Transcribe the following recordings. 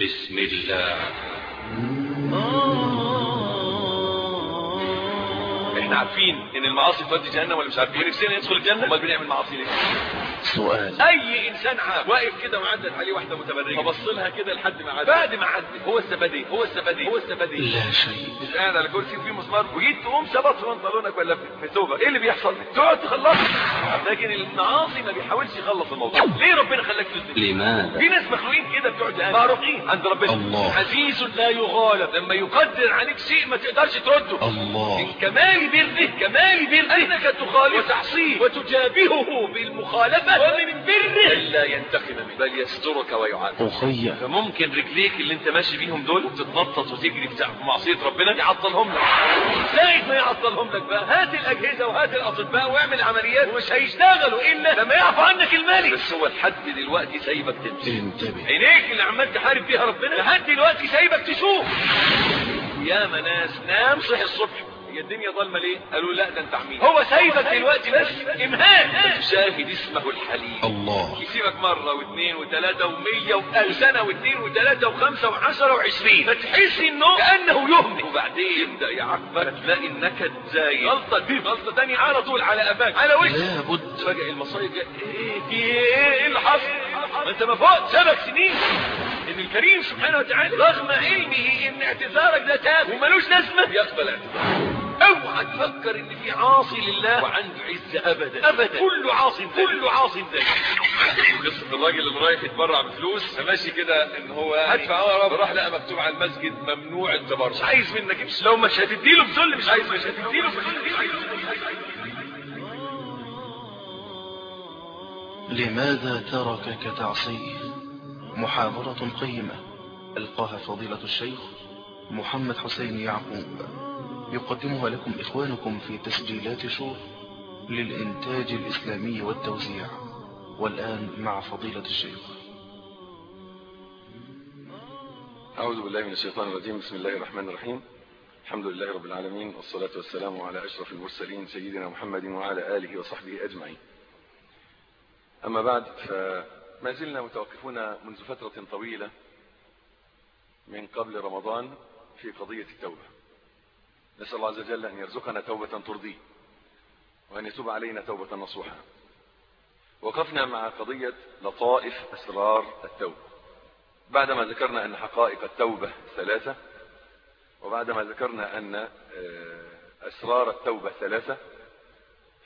بسم الله. إحنا عارفين إن المعاصي تودي جهنم ولا مش عارفين؟ نفسنا ندخل الجنة. أمال بنعمل معاصي ليه؟ سؤال. أي إنسان واقف كده وعدت عليه واحدة متبرجة. فبص لها كده لحد ما عدت بعد ما عدت هو إيه هو إيه هو إيه لا شيء. مش قاعد على كرسي وفيه مسمار. وجيت تقوم شبط في بنطلونك ولا في ثوبك. إيه اللي بيحصل؟ تقعد تخلص. لكن المعاصي ما بيحاولش يخلص الموضوع. ليه ربنا خلاك تذنب لماذا؟ في ناس مخلوقين كده بتوع جهنم معروفين عند ربنا. الله. عزيز لا يغالب. لما يقدر عليك شيء ما تقدرش ترده. الله. من كمال بره كمال بره. انك تخالف وتعصيه وتجابهه بالمخالفة ومن بره الا ينتقم منه. بل يسترك ويعافيك أخي. فممكن رجليك اللي انت ماشي بيهم دول وتتنطط وتجري بتاع معصية ربنا يعطلهم لك. زائد ما يعطلهم لك بقى. هات الأجهزة وهات الأطباء واعمل عمليات. ومش هيشتغلوا إلا لما يعفو عنك الملك. بس هو لحد دلوقتي سايبك تمشي. انتبه. عينيك اللي عمال تحارب بيها ربنا لحد دلوقتي سايبك تشوف. يا ناس نام صحي الصبح. هي الدنيا ظلمة ليه؟ قالوا لا ده انت عميل. هو سايبك دلوقتي بس امهان شاهد اسمه الحليم. الله. يسيبك مرة واثنين وثلاثة ومية وألف سنة واثنين وثلاثة وخمسة وعشرة وعشرين. فتحس إنه كأنه يهمل. وبعدين يبدأ يعاقبك تلاقي النكد زايد غلطة دي غلطة تانية على طول على قفاك على وشك. لابد فجأة المصايب. إيه في إيه إيه اللي حصل؟ ما أنت ما فوق سبع سنين. إن الكريم سبحانه وتعالى رغم علمه إن اعتذارك ده تاب وملوش لازمة. يقبل اعتذارك. اوعى تفكر إن في عاصي لله وعنده عز ابدا. ابدا. كله عاصي كله عاصي ذلك. قصة الراجل اللي رايح يتبرع بفلوس. فماشي كده إن هو هدفع آه يا رب. راح لقى مكتوب على المسجد ممنوع التبرع. مش عايز منك امشي. لو مش هتديله بذل مش عايز مش هتديله لماذا تركك تعصيه؟ محاضرة قيمة. ألقاها فضيلة الشيخ محمد حسين يعقوب. يقدمها لكم إخوانكم في تسجيلات شور للإنتاج الإسلامي والتوزيع والآن مع فضيلة الشيخ. أعوذ بالله من الشيطان الرجيم. بسم الله الرحمن الرحيم. الحمد لله رب العالمين والصلاة والسلام على أشرف المرسلين سيدنا محمد وعلى آله وصحبه أجمعين. أما بعد فما زلنا متوقفون منذ فترة طويلة من قبل رمضان في قضية التوبة. نسأل الله عز وجل أن يرزقنا توبة ترضيه وأن يتوب علينا توبة نصوحة وقفنا مع قضية لطائف أسرار التوبة. بعدما ذكرنا أن حقائق التوبة ثلاثة وبعدما ذكرنا أن أسرار التوبة ثلاثة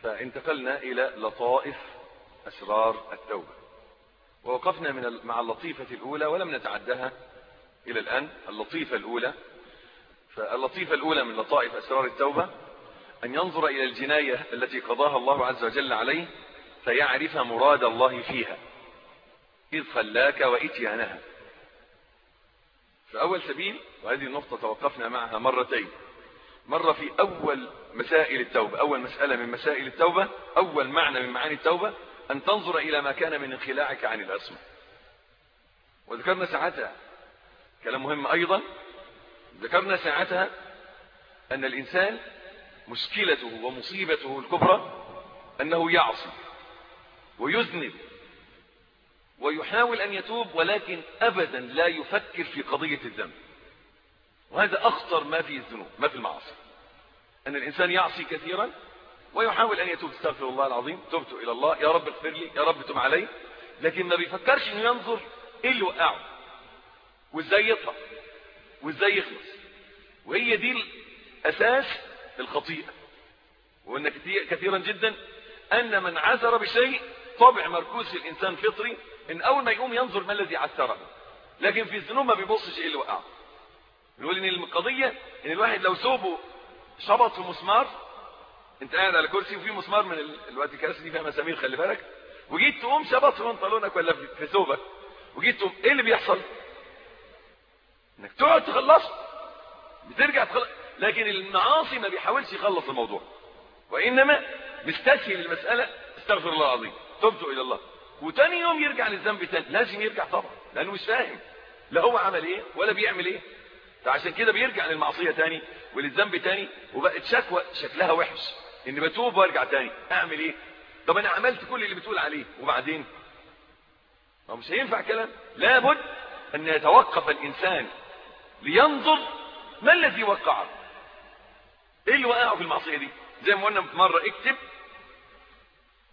فانتقلنا إلى لطائف أسرار التوبة. ووقفنا من مع اللطيفة الأولى ولم نتعدها إلى الآن. اللطيفة الأولى فاللطيفة الأولى من لطائف أسرار التوبة أن ينظر إلى الجناية التي قضاها الله عز وجل عليه فيعرف مراد الله فيها إذ خلاك وإتيانها. فأول سبيل وهذه النقطة توقفنا معها مرتين. مرة في أول مسائل التوبة أول مسألة من مسائل التوبة أول معنى من معاني التوبة أن تنظر إلى ما كان من انخلاعك عن العصمة. وذكرنا ساعتها كلام مهم أيضا ذكرنا ساعتها أن الإنسان مشكلته ومصيبته الكبرى أنه يعصي ويذنب ويحاول أن يتوب ولكن أبدا لا يفكر في قضية الذنب. وهذا أخطر ما في الذنوب ما في المعاصي. أن الإنسان يعصي كثيرا ويحاول أن يتوب. استغفر الله العظيم. تبت إلى الله. يا رب اغفر لي. يا رب تب علي. لكن ما بيفكرش أنه ينظر إيه اللي وقعه وإزاي يطلع؟ وإزاي يخلص؟ وهي دي الأساس الخطيئة. وأن كثيرا جدا أن من عثر بشيء طبع مركوز في الإنسان فطري إن أول ما يقوم ينظر ما الذي عثره. لكن في الذنوب ما بيبصش إيه اللي وقعه. نقول إن القضية إن الواحد لو ثوبه شبط في مسمار أنت قاعد على كرسي وفي مسمار من الوقت الكراسي دي فيها مسامير خلي بالك. وجيت تقوم شبط في بنطلونك ولا في ثوبك. وجيت تقوم إيه اللي بيحصل؟ إنك تقعد تخلصه. بترجع تخلص لكن المعاصي ما بيحاولش يخلص الموضوع. وإنما مستسهل المسألة. استغفر الله العظيم. تبت إلى الله. وتاني يوم يرجع للذنب تاني. لازم يرجع طبعا. لأنه مش فاهم. لا هو عمل إيه ولا بيعمل إيه. فعشان كده بيرجع للمعصية تاني وللذنب تاني. وبقت شكوى شكلها وحش. اني بتوب وأرجع تاني. أعمل إيه؟ طب أنا عملت كل اللي بتقول عليه. وبعدين؟ ما مش هينفع كلام. لابد أن يتوقف الإنسان لينظر ما الذي وقعه. إيه اللي وقعه في المعصية دي؟ زي ما قلنا مرة اكتب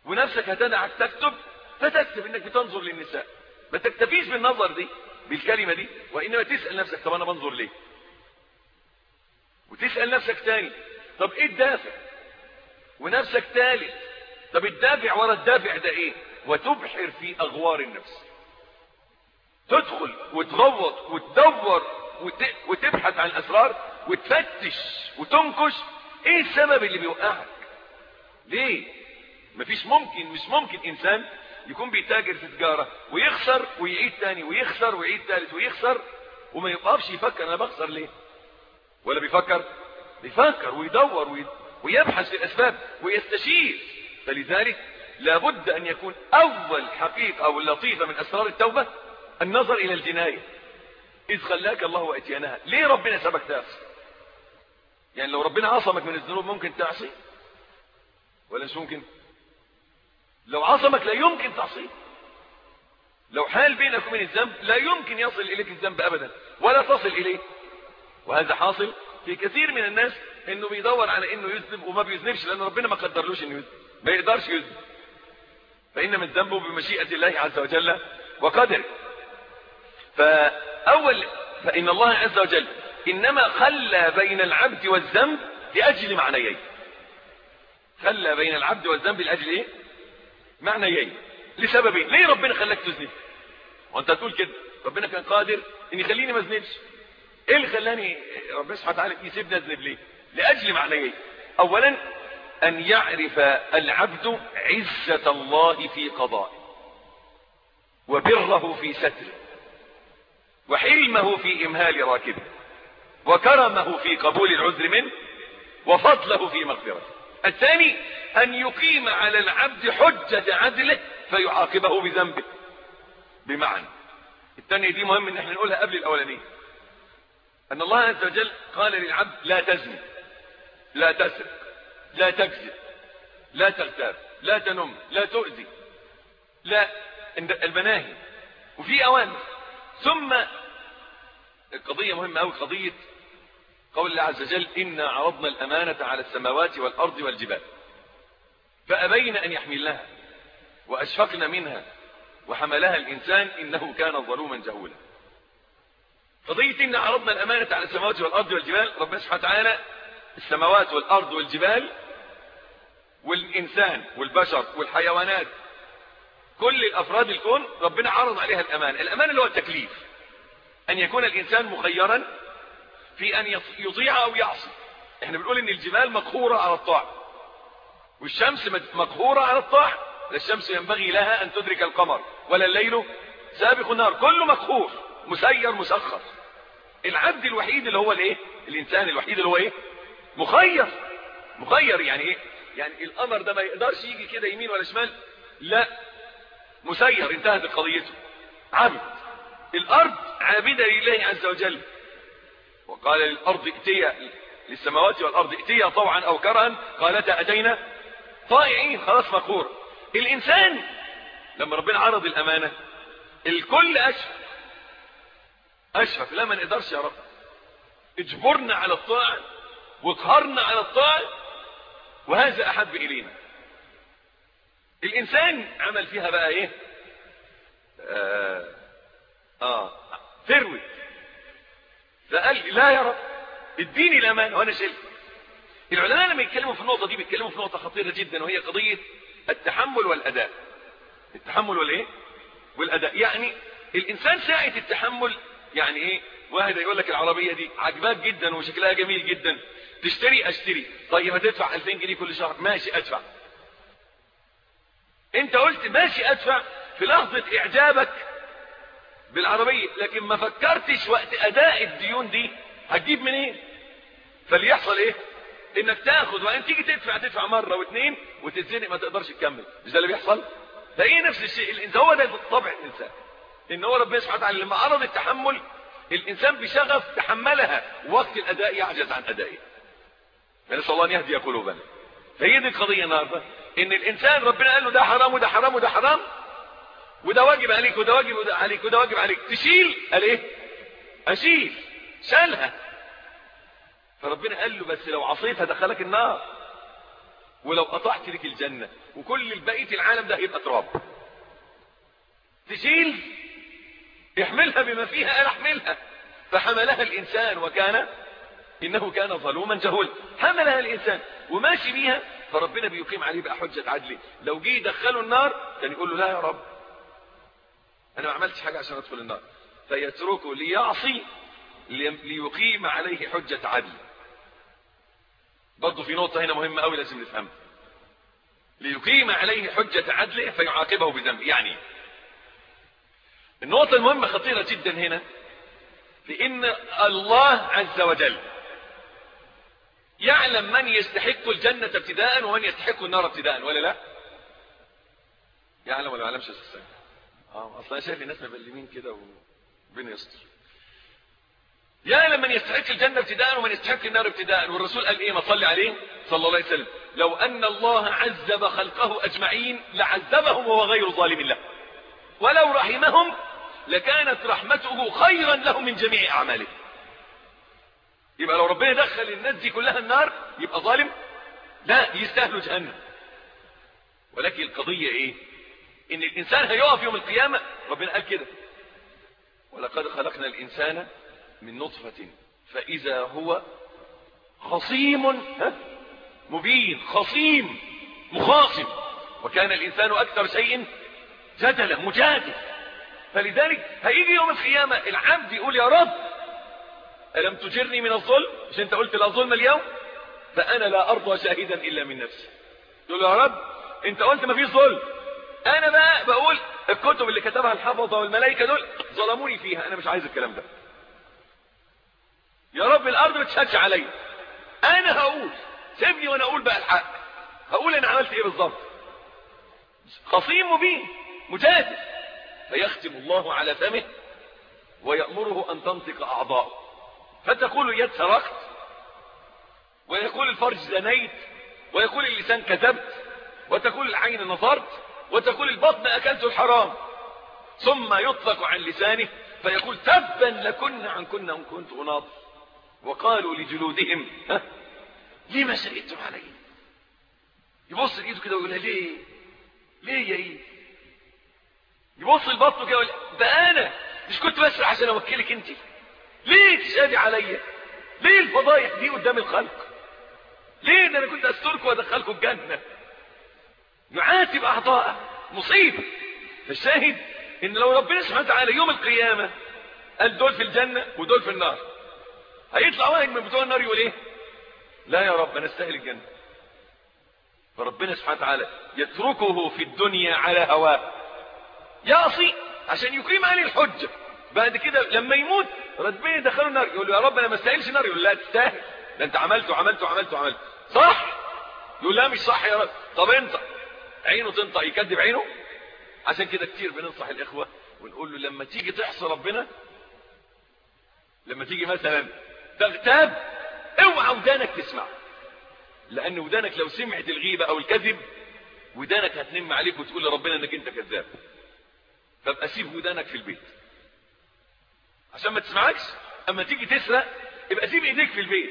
ونفسك هتدعك تكتب فتكتب إنك بتنظر للنساء. ما تكتفيش بالنظر دي بالكلمة دي وإنما تسأل نفسك طب أنا بنظر ليه؟ وتسأل نفسك تاني طب إيه الدافع؟ ونفسك تالت طب الدافع ورا الدافع ده إيه؟ وتبحر في أغوار النفس. تدخل وتغوط وتدور وت... وتبحث عن اسرار وتفتش وتنكش إيه السبب اللي بيوقعك؟ ليه؟ مفيش ممكن مش ممكن إنسان يكون بيتاجر في تجارة ويخسر ويعيد تاني ويخسر ويعيد تالت ويخسر وما يقفش يفكر أنا بخسر ليه؟ ولا بيفكر؟ بيفكر ويدور وي... ويبحث في الأسباب ويستشير. فلذلك لابد أن يكون أول حقيقة أو لطيفة من أسرار التوبة النظر إلى الجناية. إذ خلاك الله وأتيانها. ليه ربنا سابك تعصي؟ يعني لو ربنا عصمك من الذنوب ممكن تعصي؟ ولا مش ممكن؟ لو عصمك لا يمكن تعصيه لو حال بينك وبين الذنب لا يمكن يصل إليك الذنب ابدا ولا تصل إليه. وهذا حاصل في كثير من الناس إنه بيدور على إنه يذنب وما بيذنبش لأن ربنا ما قدرلوش إنه يذنب. ما يقدرش يذنب. فان من ذنبه بمشيئة الله عز وجل وقدره. فاول فإن الله عز وجل إنما خلى بين العبد والذنب لأجل معنيين. خلى بين العبد والذنب لأجل إيه؟ معنيين. لسببين. ليه ربنا خلاك تذنب وأنت تقول كده. ربنا كان قادر إن يخليني ما اذنبش إيه اللي خلاني ربنا سبحانه وتعالى يسيبني أذنب ليه؟ لأجل معنيين. اولا أن يعرف العبد عزة الله في قضائه وبره في ستره. وحلمه في إمهال راكبه وكرمه في قبول العذر منه وفضله في مغفرته. الثاني أن يقيم على العبد حجة عدله فيعاقبه بذنبه. بمعنى الثانية دي مهم إن إحنا نقولها قبل الأولانية. أن الله عز وجل قال للعبد لا تزني لا تسرق لا تكذب لا تغتاب لا تنم لا تؤذي. لا المناهي وفي اوامر ثم القضية مهمة أوي قضية قول الله عز وجل إنا عرضنا الأمانة على السماوات والأرض والجبال. فأبين أن يحملنها وأشفقن منها وحملها الإنسان إنه كان ظلوما جهولا. قضية إن عرضنا الأمانة على السماوات والأرض والجبال ربنا سبحانه وتعالى السماوات والأرض والجبال والإنسان والبشر والحيوانات كل الأفراد الكون ربنا عرض عليها الأمانة الأمانة اللي هو التكليف. أن يكون الإنسان مخيرا في أن يطيع أو يعصي. إحنا بنقول إن الجبال مقهورة على الطاعة. والشمس مقهورة على الطاعة. الشمس ينبغي لها أن تدرك القمر ولا الليل سابق النار كله مقهور مسير مسخر. العبد الوحيد اللي هو الايه الإنسان الوحيد اللي هو إيه؟ مخير. مخير يعني إيه؟ يعني القمر ده ما يقدرش يجي كده يمين ولا شمال. لا مسير انتهت قضيته. عبد الأرض عابدة لله عز وجل. وقال للأرض ائتيا للسماوات والأرض ائتيا طوعا أو كرها. قالتا أتينا؟ طائعين. خلاص مقهور. الإنسان لما ربنا عرض الأمانة الكل اشفق اشفق لا ما نقدرش يا رب. اجبرنا على الطاعة واقهرنا على الطاعة وهذا أحب إلينا. الإنسان عمل فيها بقى إيه؟ آه, آه. ثروت فقال لا يا رب اديني الامان وأنا شلت. العلماء لما يتكلموا في النقطة دي بيتكلموا في نقطة خطيرة جدا وهي قضية التحمل والأداء. التحمل والإيه؟ والأداء. يعني الإنسان ساعة التحمل يعني إيه؟ واحد يقول لك العربية دي عجباك جدا وشكلها جميل جدا. تشتري أشتري. طيب هتدفع 2000 جنيه كل شهر. ماشي أدفع. انت قلت ماشي ادفع في لحظة اعجابك بالعربية لكن ما فكرتش وقت اداء الديون دي هتجيب منين؟ إيه؟ فليحصل إيه؟ انك تاخد وان تيجي تدفع تدفع مرة واثنين وتتزنق ما تقدرش تكمل. مش ده اللي بيحصل؟ ده إيه نفس الشيء؟ انت هو ده طبع الإنسان. إن هو ربنا سبحانه وتعالى لما عرض التحمل الإنسان بشغف تحملها وقت الأداء يعجز عن أدائه. فنسال الله ان يهدي قلوبنا. فهي دي القضية النهارده. إن الإنسان ربنا قال له ده حرام وده حرام وده حرام وده واجب عليك وده واجب عليك وده واجب عليك تشيل. قال إيه؟ أشيل. شالها. فربنا قال له بس لو عصيت هدخلك النار ولو قطعت لك الجنة وكل بقية العالم ده هيبقى تراب. تشيل. يحملها بما فيها قال أحملها. فحملها الإنسان وكان إنه كان ظلوما جهولا. حملها الإنسان وماشي بيها. فربنا بيقيم عليه بقى حجة عدل. لو جه يدخله النار كان يقول له لا يا رب. أنا ما عملتش حاجة عشان أدخل النار. فيتركه ليعصي ليقيم عليه حجة عدل. برضه في نقطة هنا مهمة قوي لازم نفهمها. ليقيم عليه حجة عدله فيعاقبه بذنب. يعني النقطة المهمة خطيرة جدا هنا لأن الله عز وجل يعلم من يستحق الجنة ابتداء ومن يستحق النار ابتداء ولا لا؟ يعلم ولا ما يعلمش أساسا آه أصلا شايف الناس مبلمين كده وربنا يستر. يعلم من يستحق الجنة ابتداء ومن يستحق النار ابتداء والرسول قال إيه؟ ما صلي عليه صلى الله عليه وسلم. لو أن الله عذب خلقه أجمعين لعذبهم وهو غير ظالم له. ولو رحمهم لكانت رحمته خيرا لهم من جميع اعمالهم يبقى لو ربنا دخل الناس دي كلها النار يبقى ظالم. لا يستاهلوا جهنم. ولكن القضية إيه؟ إن الإنسان هيقف يوم القيامة ربنا قال كده. ولقد خلقنا الإنسان من نطفة فإذا هو خصيم ها؟ مبين خصيم مخاصم. وكان الإنسان أكثر شيء جدلا مجادل فلذلك هيجي يوم القيامة العبد يقول يا رب ألم تجرني من الظلم؟ مش أنت قلت لا ظلم اليوم؟ فأنا لا أرضى شاهدا إلا من نفسي. يقول يا رب أنت قلت ما فيش ظلم. أنا بقى بقول الكتب اللي كتبها الحفظة والملائكة دول ظلموني فيها. أنا مش عايز الكلام ده. يا رب الأرض بتشهدش عليا. أنا هقول. سيبني وأنا أقول بقى الحق. هقول أنا عملت إيه بالظبط. خصيم مبين مجادل. فيختم الله على فمه ويأمره أن تنطق أعضاؤه. فتقول اليد سرقت ويقول الفرج زنيت ويقول اللسان كذبت وتقول العين نظرت وتقول البطن أكلت الحرام. ثم يطلق عن لسانه فيقول تبا لكن عن كنا إن كنت أناض وقالوا لجلودهم لما شهدتم علي؟ يبص لإيده كده ويقول ليه؟ ليه يا إيد؟ يبص لبطنه كده ويقول ده أنا مش كنت بسرع عشان أوكلك أنت. ليه تشهدي عليا؟ ليه الفضايح دي قدام الخلق؟ ليه ده أنا كنت استركم وادخلكم الجنة؟ يعاتب اعضاءه مصيبة. فالشاهد إن لو ربنا سبحانه وتعالى يوم القيامة قال دول في الجنة ودول في النار هيطلع واحد من بتوع النار يقول إيه؟ لا يا رب أنا استاهل الجنة. فربنا سبحانه وتعالى يتركه في الدنيا على هواه. يعصي عشان يقيم عليه الحجة. بعد كده لما يموت ربنا يدخله النار. يقول له يا رب أنا ما استاهلش النار. يقول لا تستاهل. ده انت عملت وعملت وعملت وعملت صح؟ يقول لا مش صح يا رب. طب انت عينه تنطق يكذب عينه. عشان كده كتير بننصح الإخوة ونقول له لما تيجي تحصي ربنا لما تيجي مثلا تغتاب اوعى ودانك تسمع. لأن ودانك لو سمعت الغيبة أو الكذب ودانك هتنم عليك وتقول لربنا إنك أنت كذاب. فابقى سيب ودانك في البيت. عشان ما تسمعكش أما تيجي تسرق يبقى سيب إيديك في البيت.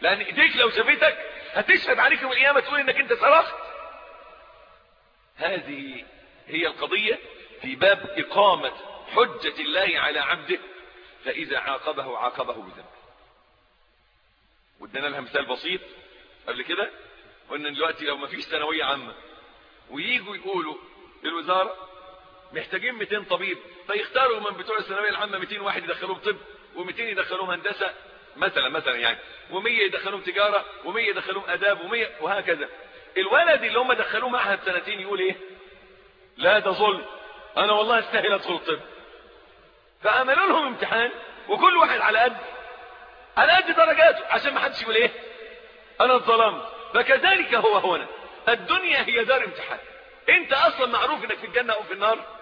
لأن إيديك لو شافتك هتشهد عليك يوم القيامة تقول إنك أنت سرقت. هذه هي القضية في باب إقامة حجة الله على عبده فإذا عاقبه عاقبه بذنب وادينا لها مثال بسيط قبل كده قلنا دلوقتي لو ما فيش ثانوية عامة وييجوا يقولوا للوزارة محتاجين 200 طبيب. فيختاروا من بتوع الثانوية العامة 200 واحد يدخلوهم طب و200 يدخلوهم هندسة مثلا مثلا يعني. و100 يدخلوهم تجارة و100 يدخلوهم آداب و100 وهكذا. الولد اللي هم دخلوه معهد سنتين يقول إيه؟ لا ده ظلم أنا والله أستاهل أدخل طب فعملوا لهم امتحان وكل واحد على قد على قد درجاته عشان ما حدش يقول إيه؟ أنا اتظلمت. فكذلك هو هنا. الدنيا هي دار امتحان. أنت أصلا معروف إنك في الجنة أو في النار.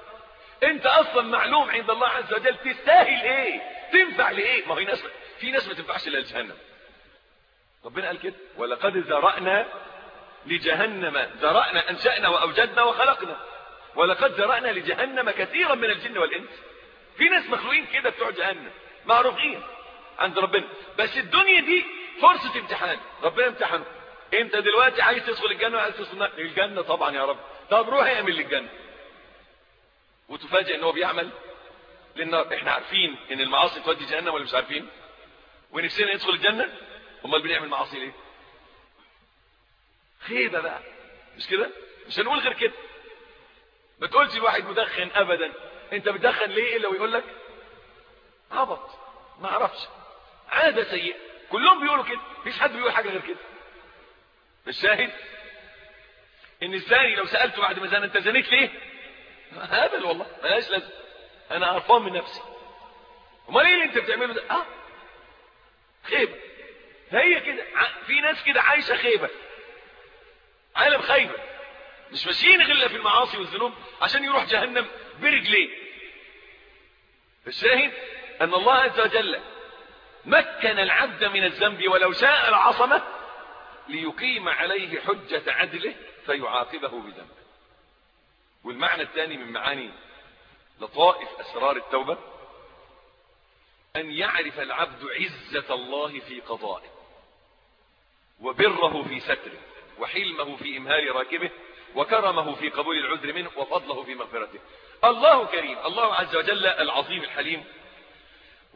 انت أصلا معلوم عند الله عز وجل تستاهل إيه؟ تنفع لإيه؟ ما هي ناس في ناس ما تنفعش إلا لجهنم. ربنا قال كده ولقد ذرأنا لجهنم ذرأنا أنشأنا وأوجدنا وخلقنا. ولقد ذرأنا لجهنم كثيرا من الجن والإنس. في ناس مخلوقين كده بتوع جهنم معروفين عند ربنا. بس الدنيا دي فرصة امتحان. ربنا امتحنه انت دلوقتي عايز تدخل الجنة وعايز تدخل الجنة طبعا يا رب. طب روح اعمل للجنة. وتفاجئ إن هو بيعمل. للنار إحنا عارفين إن المعاصي تودي جهنم ولا مش عارفين؟ ونفسنا ندخل الجنة؟ أمال بنعمل معاصي ليه؟ خيبة بقى. مش كده؟ مش هنقول غير كده. ما تقولش الواحد مدخن ابدا. أنت بتدخن ليه إلا ويقول لك عبط. ما أعرفش. عادة سيئة. كلهم بيقولوا كده. مفيش حد بيقول حاجة غير كده. الشاهد إن الزاني لو سألته بعد ما زان أنت زنيت ليه؟ هبل والله ملهاش لازمة. أنا قرفان من نفسي. أمال إيه اللي أنت بتعمله ده؟ آه. خيبة. هي كده في ناس كده عايشة خيبة. عالم خيبة. مش ماشيين غير في المعاصي والذنوب عشان يروح جهنم برجليه. الشاهد أن الله عز وجل مكن العبد من الذنب ولو شاء العصمة ليقيم عليه حجة عدله فيعاقبه بذنبه. والمعنى الثاني من معاني لطائف أسرار التوبة أن يعرف العبد عزة الله في قضائه وبره في ستره وحلمه في إمهال راكبه وكرمه في قبول العذر منه وفضله في مغفرته. الله كريم الله عز وجل العظيم الحليم.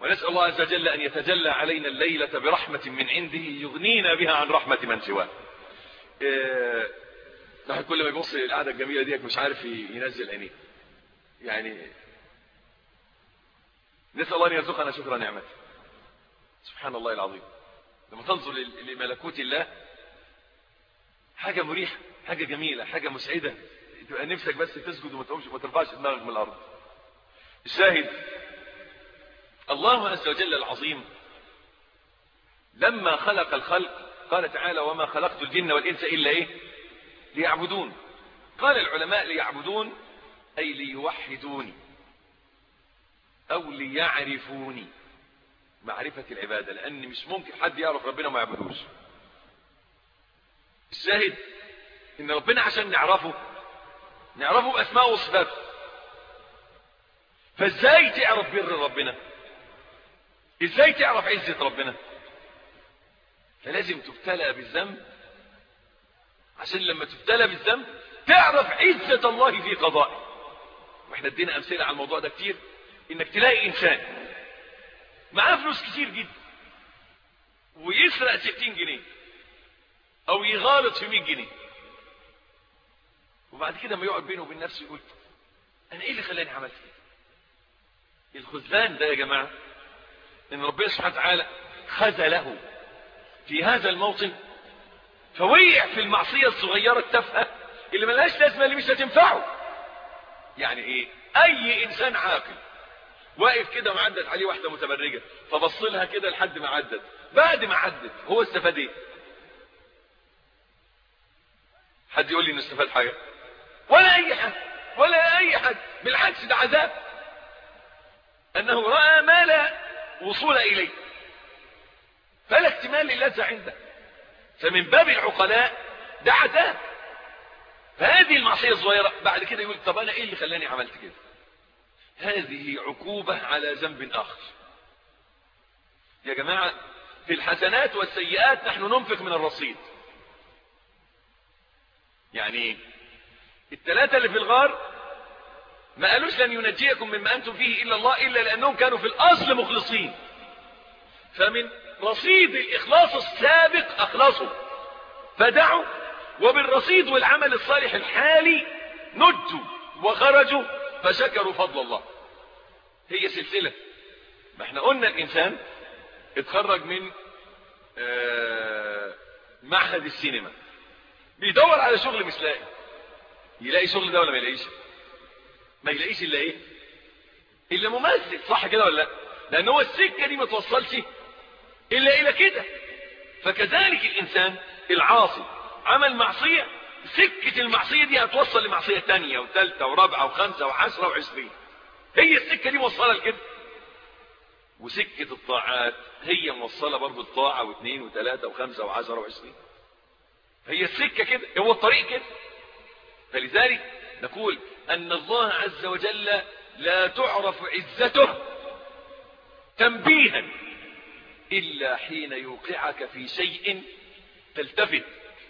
ونسأل الله عز وجل أن يتجلى علينا الليلة برحمة من عنده يغنينا بها عن رحمة من سواه. إيه الواحد كل ما يبص للقعدة الجميلة ديك مش عارف ينزل عينيه. يعني نسأل الله أن يرزقنا شكر نعمته سبحان الله العظيم. لما تنظر لملكوت الله حاجة مريحة حاجة جميلة حاجة مسعدة. تبقى نفسك بس تسجد وما تقومش وما ترفعش دماغك من الأرض. الشاهد الله عز وجل العظيم لما خلق الخلق قال تعالى وما خلقت الجن والإنس إلا إيه؟ ليعبدون. قال العلماء ليعبدون أي ليوحدوني أو ليعرفوني. معرفة العبادة لأن مش ممكن حد يعرف ربنا ما يعبدوش. الشاهد إن ربنا عشان نعرفه نعرفه بأسماء وصفاته فإزاي تعرف بر ربنا؟ إزاي تعرف عزة ربنا؟ فلازم تبتلى بالذنب عشان لما تبتلى بالذنب تعرف عزة الله في قضائه. وإحنا ادينا أمثلة على الموضوع ده كتير. إنك تلاقي إنسان معاه فلوس كتير جدا ويسرق 60 جنيه أو يغالط في 100 جنيه. وبعد كده ما يقعد بينه وبين نفسه يقول أنا إيه اللي خلاني عملت كده؟ الخذلان ده يا جماعة إن ربنا سبحانه وتعالى خذله في هذا الموطن فوقع في المعصية الصغيرة التافهة اللي ملهاش لازمة اللي مش هتنفعه. يعني إيه؟ أي إنسان عاقل واقف كده وعدت عليه واحدة متبرجة فبص لها كده لحد ما عدت. بعد ما عدت هو استفاد إيه؟ حد يقول لي إنه استفاد حاجة؟ ولا أي حد ولا أي حد. بالعكس ده عذاب. أنه رأى ما لا وصول إليه. فلا احتمال للذة عنده. فمن باب العقلاء ده عذاب فهذه المعصية الصغيرة بعد كده يقول طب أنا إيه اللي خلاني عملت كده؟ هذه عقوبة على ذنب آخر. يا جماعة في الحسنات والسيئات نحن ننفق من الرصيد. يعني الثلاثة اللي في الغار ما قالوش لن ينجيكم مما أنتم فيه إلا الله إلا لأنهم كانوا في الأصل مخلصين. فمن رصيد الإخلاص السابق أخلصوا فدعوا وبالرصيد والعمل الصالح الحالي نجوا وخرجوا فشكروا فضل الله. هي سلسلة. ما إحنا قلنا الإنسان اتخرج من معهد السينما. بيدور على شغل مش لاقي يلاقي شغل ده ولا ما يلاقيش؟ ما يلاقيش إلا إيه؟ إلا ممثل صح كده ولا لأ؟ لأن هو السكة دي ما توصلش إلا إلى كده. فكذلك الإنسان العاصي عمل معصيه سكة المعصية دي هتوصل لمعصية ثانية وثالثه ورابعة وخمسة وعشرة وعشرين. هي السكة دي موصلة لكده. وسكة الطاعات هي موصلة برضه الطاعة واثنين وثلاثة وخمسة وعشرة وعشرين. هي السكة كده هو الطريق كده. فلذلك نقول أن الله عز وجل لا تعرف عزته تنبيها إلا حين يوقعك في شيء تلتفت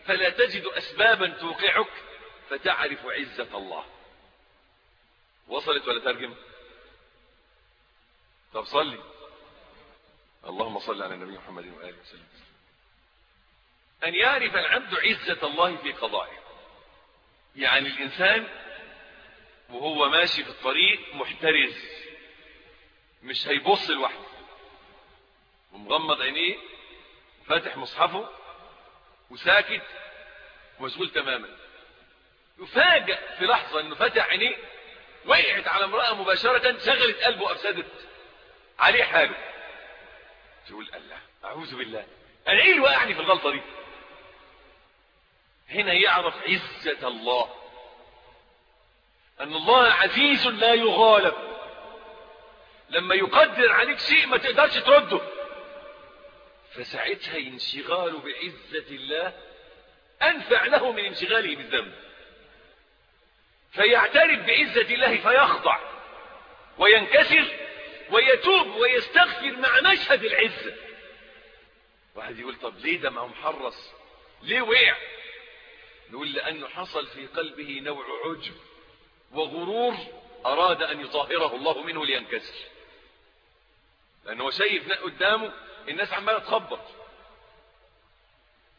فلا تجد أسبابا توقعك فتعرف عزة الله. وصلت ولا ترجم؟ طب صلي. اللهم صل على النبي محمد وآله وسلم. أن يعرف العبد عزة الله في قضائه. يعني الإنسان وهو ماشي في الطريق محترز مش هيبص لوحده. ومغمض عينيه فاتح مصحفه وساكت ومشغول تماما. يفاجأ في لحظة إنه فتح عينيه وقعت على امرأة مباشرة شغلت قلبه وأفسدت عليه حاله. تقول الله أعوذ بالله. أنا إيه اللي وقعني في الغلطة دي؟ هنا يعرف عزة الله. أن الله عزيز لا يغالب. لما يقدر عليك شيء ما تقدرش ترده. فساعتها انشغاله بعزة الله أنفع له من انشغاله بالذنب. فيعترف بعزة الله فيخضع وينكسر ويتوب ويستغفر مع مشهد العزة واحد يقول طب ليه ده ما هو محرص؟ ليه وقع؟ نقول لأنه حصل في قلبه نوع عجب وغرور أراد أن يطهره الله منه لينكسر. لأنه شايف قدامه الناس عمالة تخبط.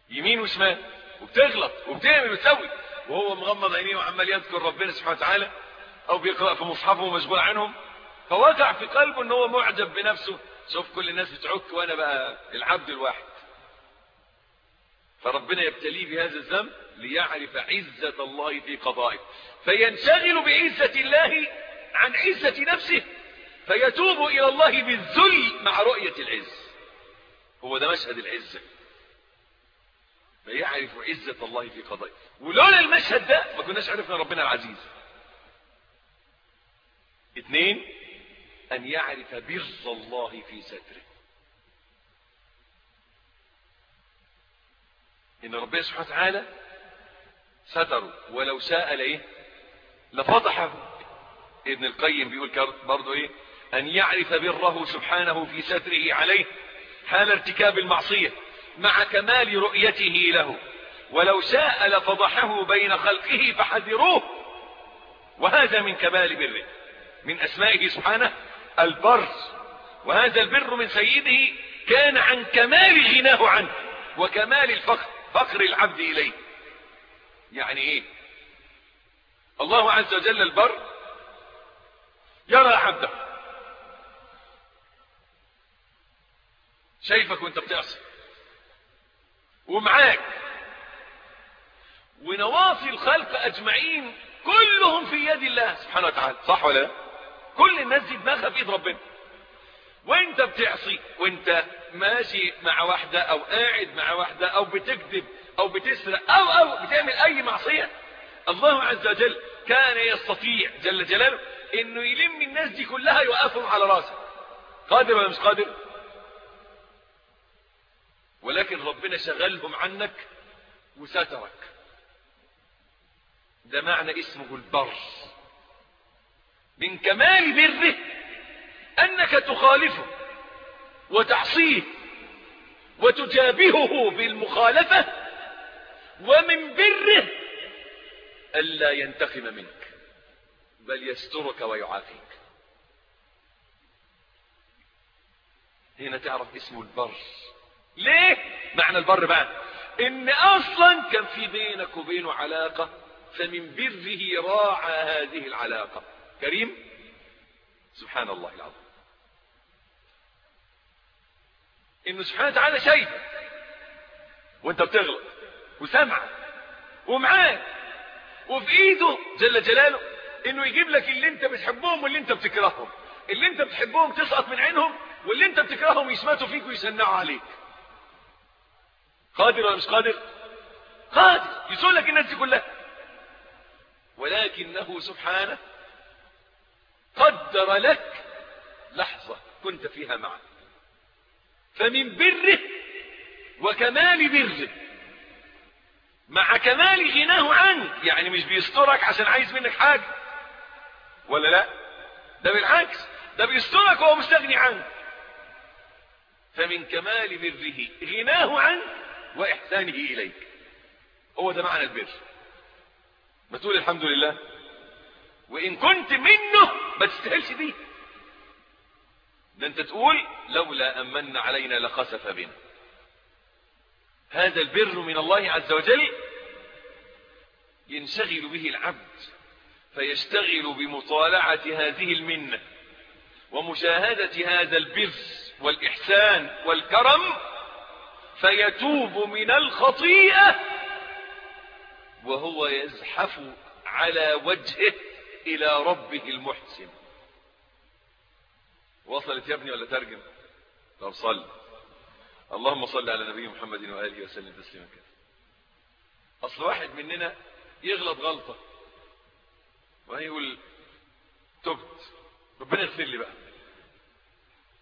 يمين وشمال وبتغلط وبتعمل وتسوي وهو مغمض عينيه وعمال يذكر ربنا سبحانه وتعالى أو بيقرأ في مصحفه ومشغول عنهم. فوقع في قلبه إن هو معجب بنفسه. شوف كل الناس بتعك وأنا بقى العبد الواحد. فربنا يبتليه بهذا الذنب ليعرف عزة الله في قضائه. فينشغل بعزة الله عن عزة نفسه. فيتوب إلى الله بالذل مع رؤية العز. هو ده مشهد العزة. فيعرف عزة الله في قضائه ولولا المشهد ده ما كناش عرفنا ربنا العزيز. اثنين أن يعرف بر الله في ستره. إن ربنا سبحانه وتعالى ستره ولو شاء لإيه؟ لفضحه. ابن القيم بيقول برضه إيه؟ أن يعرف بره سبحانه في ستره عليه. حال ارتكاب المعصية مع كمال رؤيته له. ولو شاء لفضحه بين خلقه فحذروه. وهذا من كمال بره. من أسمائه سبحانه البر. وهذا البر من سيده كان عن كمال غناه عنه. وكمال الفقر فقر العبد إليه. يعني إيه؟ الله عز وجل البر يرى عبده. شايفك وانت بتعصي. ومعاك. ونواصي الخلق أجمعين كلهم في يد الله سبحانه وتعالى. صح ولا لا؟ كل الناس دي دماغها في إيد ربنا. وانت بتعصي وانت ماشي مع واحدة أو قاعد مع واحدة أو بتكذب أو بتسرق أو أو بتعمل أي معصية الله عز وجل كان يستطيع جل جلاله إنه يلم الناس دي كلها يوقفهم على راسه. قادر ولا مش قادر؟ ولكن ربنا شغلهم عنك وسترك. ده معنى اسمه البر. من كمال بره أنك تخالفه وتعصيه وتجابهه بالمخالفة ومن بره ألا ينتقم منك بل يسترك ويعافيك. هنا تعرف اسمه البر. ليه؟ معنى البر بقى إن أصلا كان في بينك وبينه علاقة فمن بره راعى هذه العلاقة. كريم؟ سبحان الله العظيم. إنه سبحانه وتعالى شايفك وأنت بتغلط وسامعك ومعاك وفي إيده جل جلاله إنه يجيب لك اللي أنت بتحبهم واللي أنت بتكرههم. اللي أنت بتحبهم تسقط من عينهم واللي أنت بتكرههم يشمتوا فيك ويشنعوا عليك. قادر ولا مش قادر؟ قادر يسول لك الناس دي كلها. ولكنه سبحانه قدر لك لحظة كنت فيها معه. فمن بره وكمال بره. مع كمال غناه عنك. يعني مش بيسترك عشان عايز منك حاجة. ولا لا؟ ده بالعكس ده بيسترك وهو مستغني عنك. فمن كمال بره غناه عنك وإحسانه إليك. هو ده معنى البر. ما تقول الحمد لله. وإن كنت منه ما تستاهلش دي ده أنت تقول لولا امن علينا لخسف بنا. هذا البر من الله عز وجل ينشغل به العبد فيشتغل بمطالعة هذه المنة ومشاهدة هذا البر والإحسان والكرم فيتوب من الخطيئة وهو يزحف على وجهه إلى ربه المحسن. وصلت يا ابني ولا ترجم؟ طب صل اللهم صل على نبي محمد وآله وسلم تسليما كثيرا. أصل واحد مننا يغلط غلطة. ويقول تبت. ربنا يغفر لي بقى.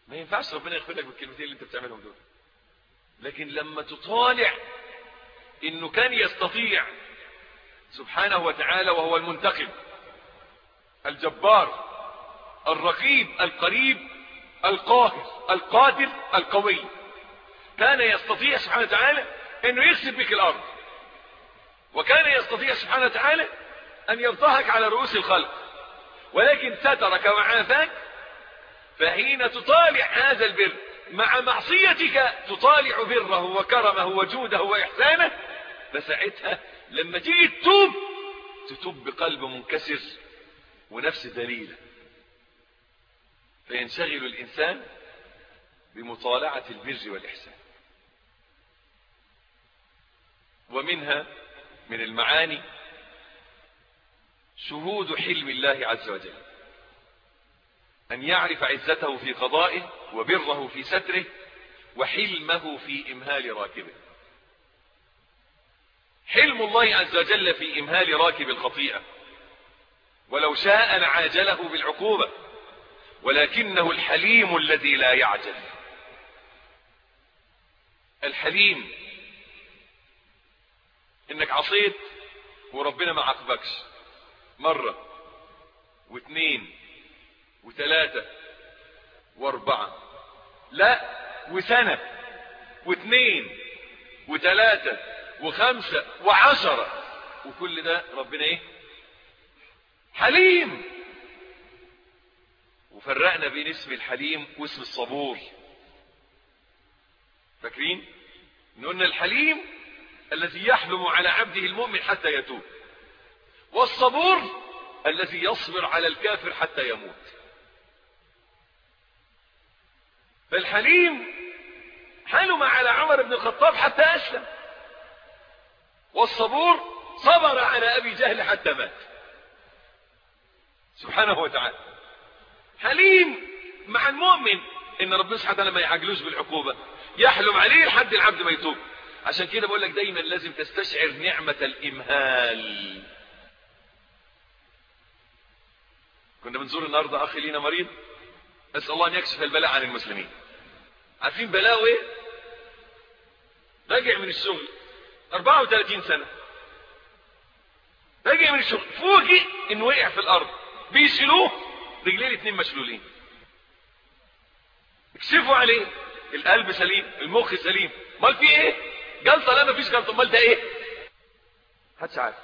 ما ينفعش ربنا يغفر لك بالكلمتين اللي انت بتعملهم دول. لكن لما تطالع إنه كان يستطيع سبحانه وتعالى وهو المنتقم الجبار الرقيب القريب القاهر القادر القوي كان يستطيع سبحانه وتعالى إنه يخسف بك الأرض وكان يستطيع سبحانه وتعالى أن يفضحك على رؤوس الخلق ولكن سترك وعافاك فحين تطالع هذا البر مع معصيتك تطالع بره وكرمه وجوده وإحسانه فساعتها لما تيجي تتوب تتوب بقلب منكسر ونفس دليله فينشغل الإنسان بمطالعة البر والإحسان. ومنها من المعاني شهود حلم الله عز وجل. أن يعرف عزته في قضائه وبره في ستره وحلمه في إمهال راكبه. حلم الله عز وجل في إمهال راكب الخطيئة. ولو شاء لعاجله بالعقوبة ولكنه الحليم الذي لا يعجل. الحليم إنك عصيت وربنا ما عاقبكش. مرة واثنين وثلاثة واربعة. لا وسنة واثنين وثلاثة وخمسة وعشرة. وكل ده ربنا إيه؟ حليم. وفرقنا بين اسم الحليم واسم الصبور. فاكرين؟ قلنا الحليم الذي يحلم على عبده المؤمن حتى يتوب والصبور الذي يصبر على الكافر حتى يموت. فالحليم حلم على عمر بن الخطاب حتى أسلم. والصبور صبر على أبي جهل حتى مات. سبحانه وتعالى. حليم مع المؤمن إن ربنا سبحانه وتعالى ما يعجلوش بالعقوبة يحلم عليه لحد العبد ما يتوب. عشان كده بقول لك دايما لازم تستشعر نعمة الإمهال. كنا بنزور النهاردة أخي لينا مريض أسأل الله أن يكشف البلاء عن المسلمين. عارفين بلاءه إيه راجع من الشغل. 34 سنة. راجع من الشغل. فوجئ إنه وقع في الأرض. بيشيلوه رجليه الاتنين مشلولين. اكشفوا عليه. القلب سليم المخ سليم. امال في إيه؟ جلطة؟ لا مفيش جلطة. امال ده إيه؟ محدش عارف.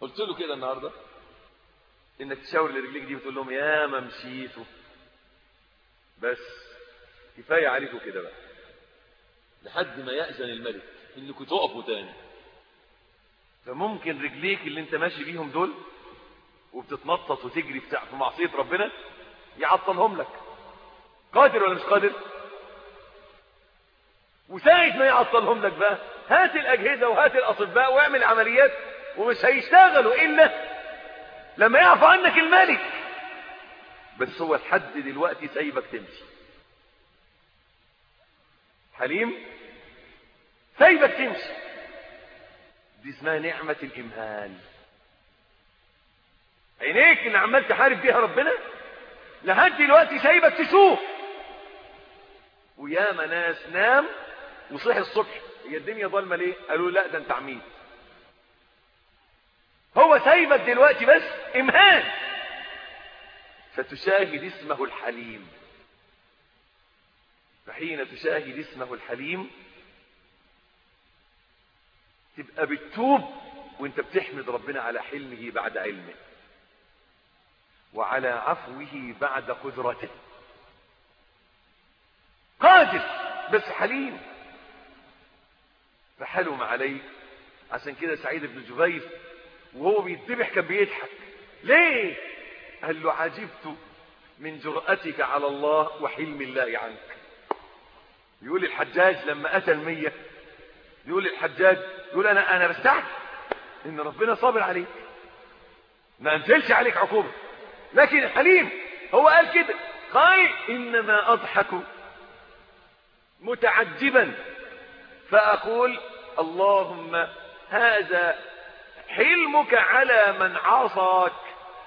قلت له كده النهارده. إنك تشاور لرجليك دي وتقول لهم يا ما مشيتوا. بس كفاية عليكم كده بقى. لحد ما يأذن الملك انكم تقفوا تاني. فممكن رجليك اللي انت ماشي بيهم دول وبتتنطط وتجري في في معصية ربنا يعطلهم لك. قادر ولا مش قادر؟ وساعة ما يعطلهم لك بقى. هات الأجهزة وهات الأطباء واعمل عمليات ومش هيشتغلوا إلا لما يعفو عنك الملك. بس هو لحد دلوقتي سايبك تمشي. حليم؟ سايبك تمشي. دي اسمها نعمة الإمهال عينيك اللي عمال تحارب بيها ربنا؟ لحد دلوقتي سايبك تشوف. وياما ناس نام وصحي الصبح. هي الدنيا ضلمه ليه؟ قالوا لا ده انت عميد. هو سايبك دلوقتي بس امهان فتشاهد اسمه الحليم. فحين تشاهد اسمه الحليم تبقى بتتوب وانت بتحمد ربنا على حلمه بعد علمه. وعلى عفوه بعد قدرته. قادر بس حليم. فحلم عليه عشان كده سعيد بن جبير وهو بيتذبح كان بيضحك. ليه؟ قال له عجبت من جرأتك على الله وحلم الله عنك؟ يقول الحجاج لما أتى المية يقول الحجاج يقول أنا أنا بستعجب إن ربنا صابر عليك. ما أنزلش عليك عقوبة. لكن الحليم هو قال كده. قال إنما أضحك متعجبا. فأقول اللهم هذا حلمك على من عصاك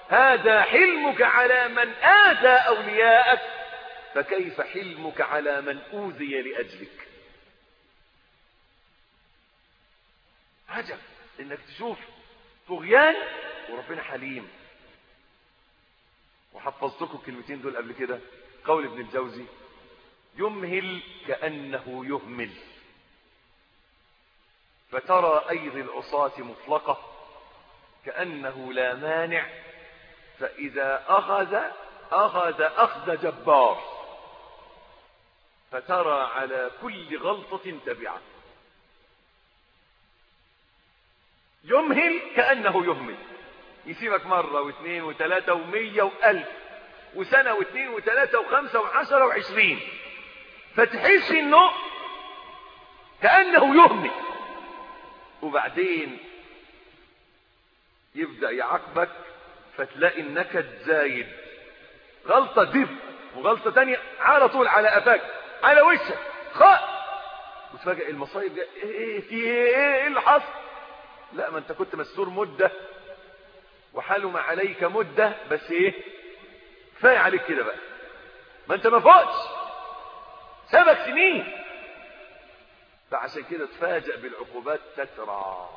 هذا حلمك على من آذى أولياءك؟ فكيف حلمك على من أوذي لأجلك؟ عجب إنك تشوف طغيان وربنا حليم. وحفظتكم الكلمتين دول قبل كده. قول ابن الجوزي يمهل كأنه يهمل. فترى أيدي العصاة مطلقة كأنه لا مانع فإذا أخذ أخذ أخذ جبار. فترى على كل غلطة تبعة. يمهل كأنه يهمل. يسيبك مرة واثنين وثلاثة ومية وألف وسنة واثنين وثلاثة وخمسة وعشرة وعشرين. فتحس إنه كأنه يهمل. وبعدين يبدأ يعاقبك فتلاقي النكد زايد. غلطة دب وغلطة تانية على طول على قفاك على وشك. خاء. وتفاجئ المصايب جاي إيه في إيه إيه اللي حصل؟ لا ما انت كنت مستور مدة. وحلم عليك مدة بس إيه؟ كفاية عليك كده بقى. ما انت ما فوقش. سبك سنين. فعشان كده تفاجأ بالعقوبات تترى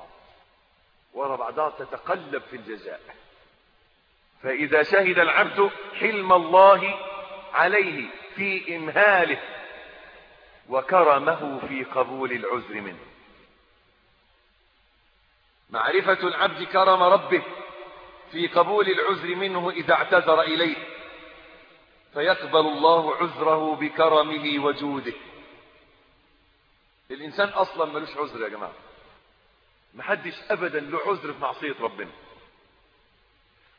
ورا بعضها تتقلب في الجزاء. فإذا شهد العبد حلم الله عليه في إمهاله وكرمه في قبول العذر منه. معرفة العبد كرم ربه في قبول العذر منه إذا اعتذر إليه فيقبل الله عذره بكرمه وجوده. الإنسان أصلا ملوش عذر يا جماعة. محدش أبدا له عذر في معصية ربنا.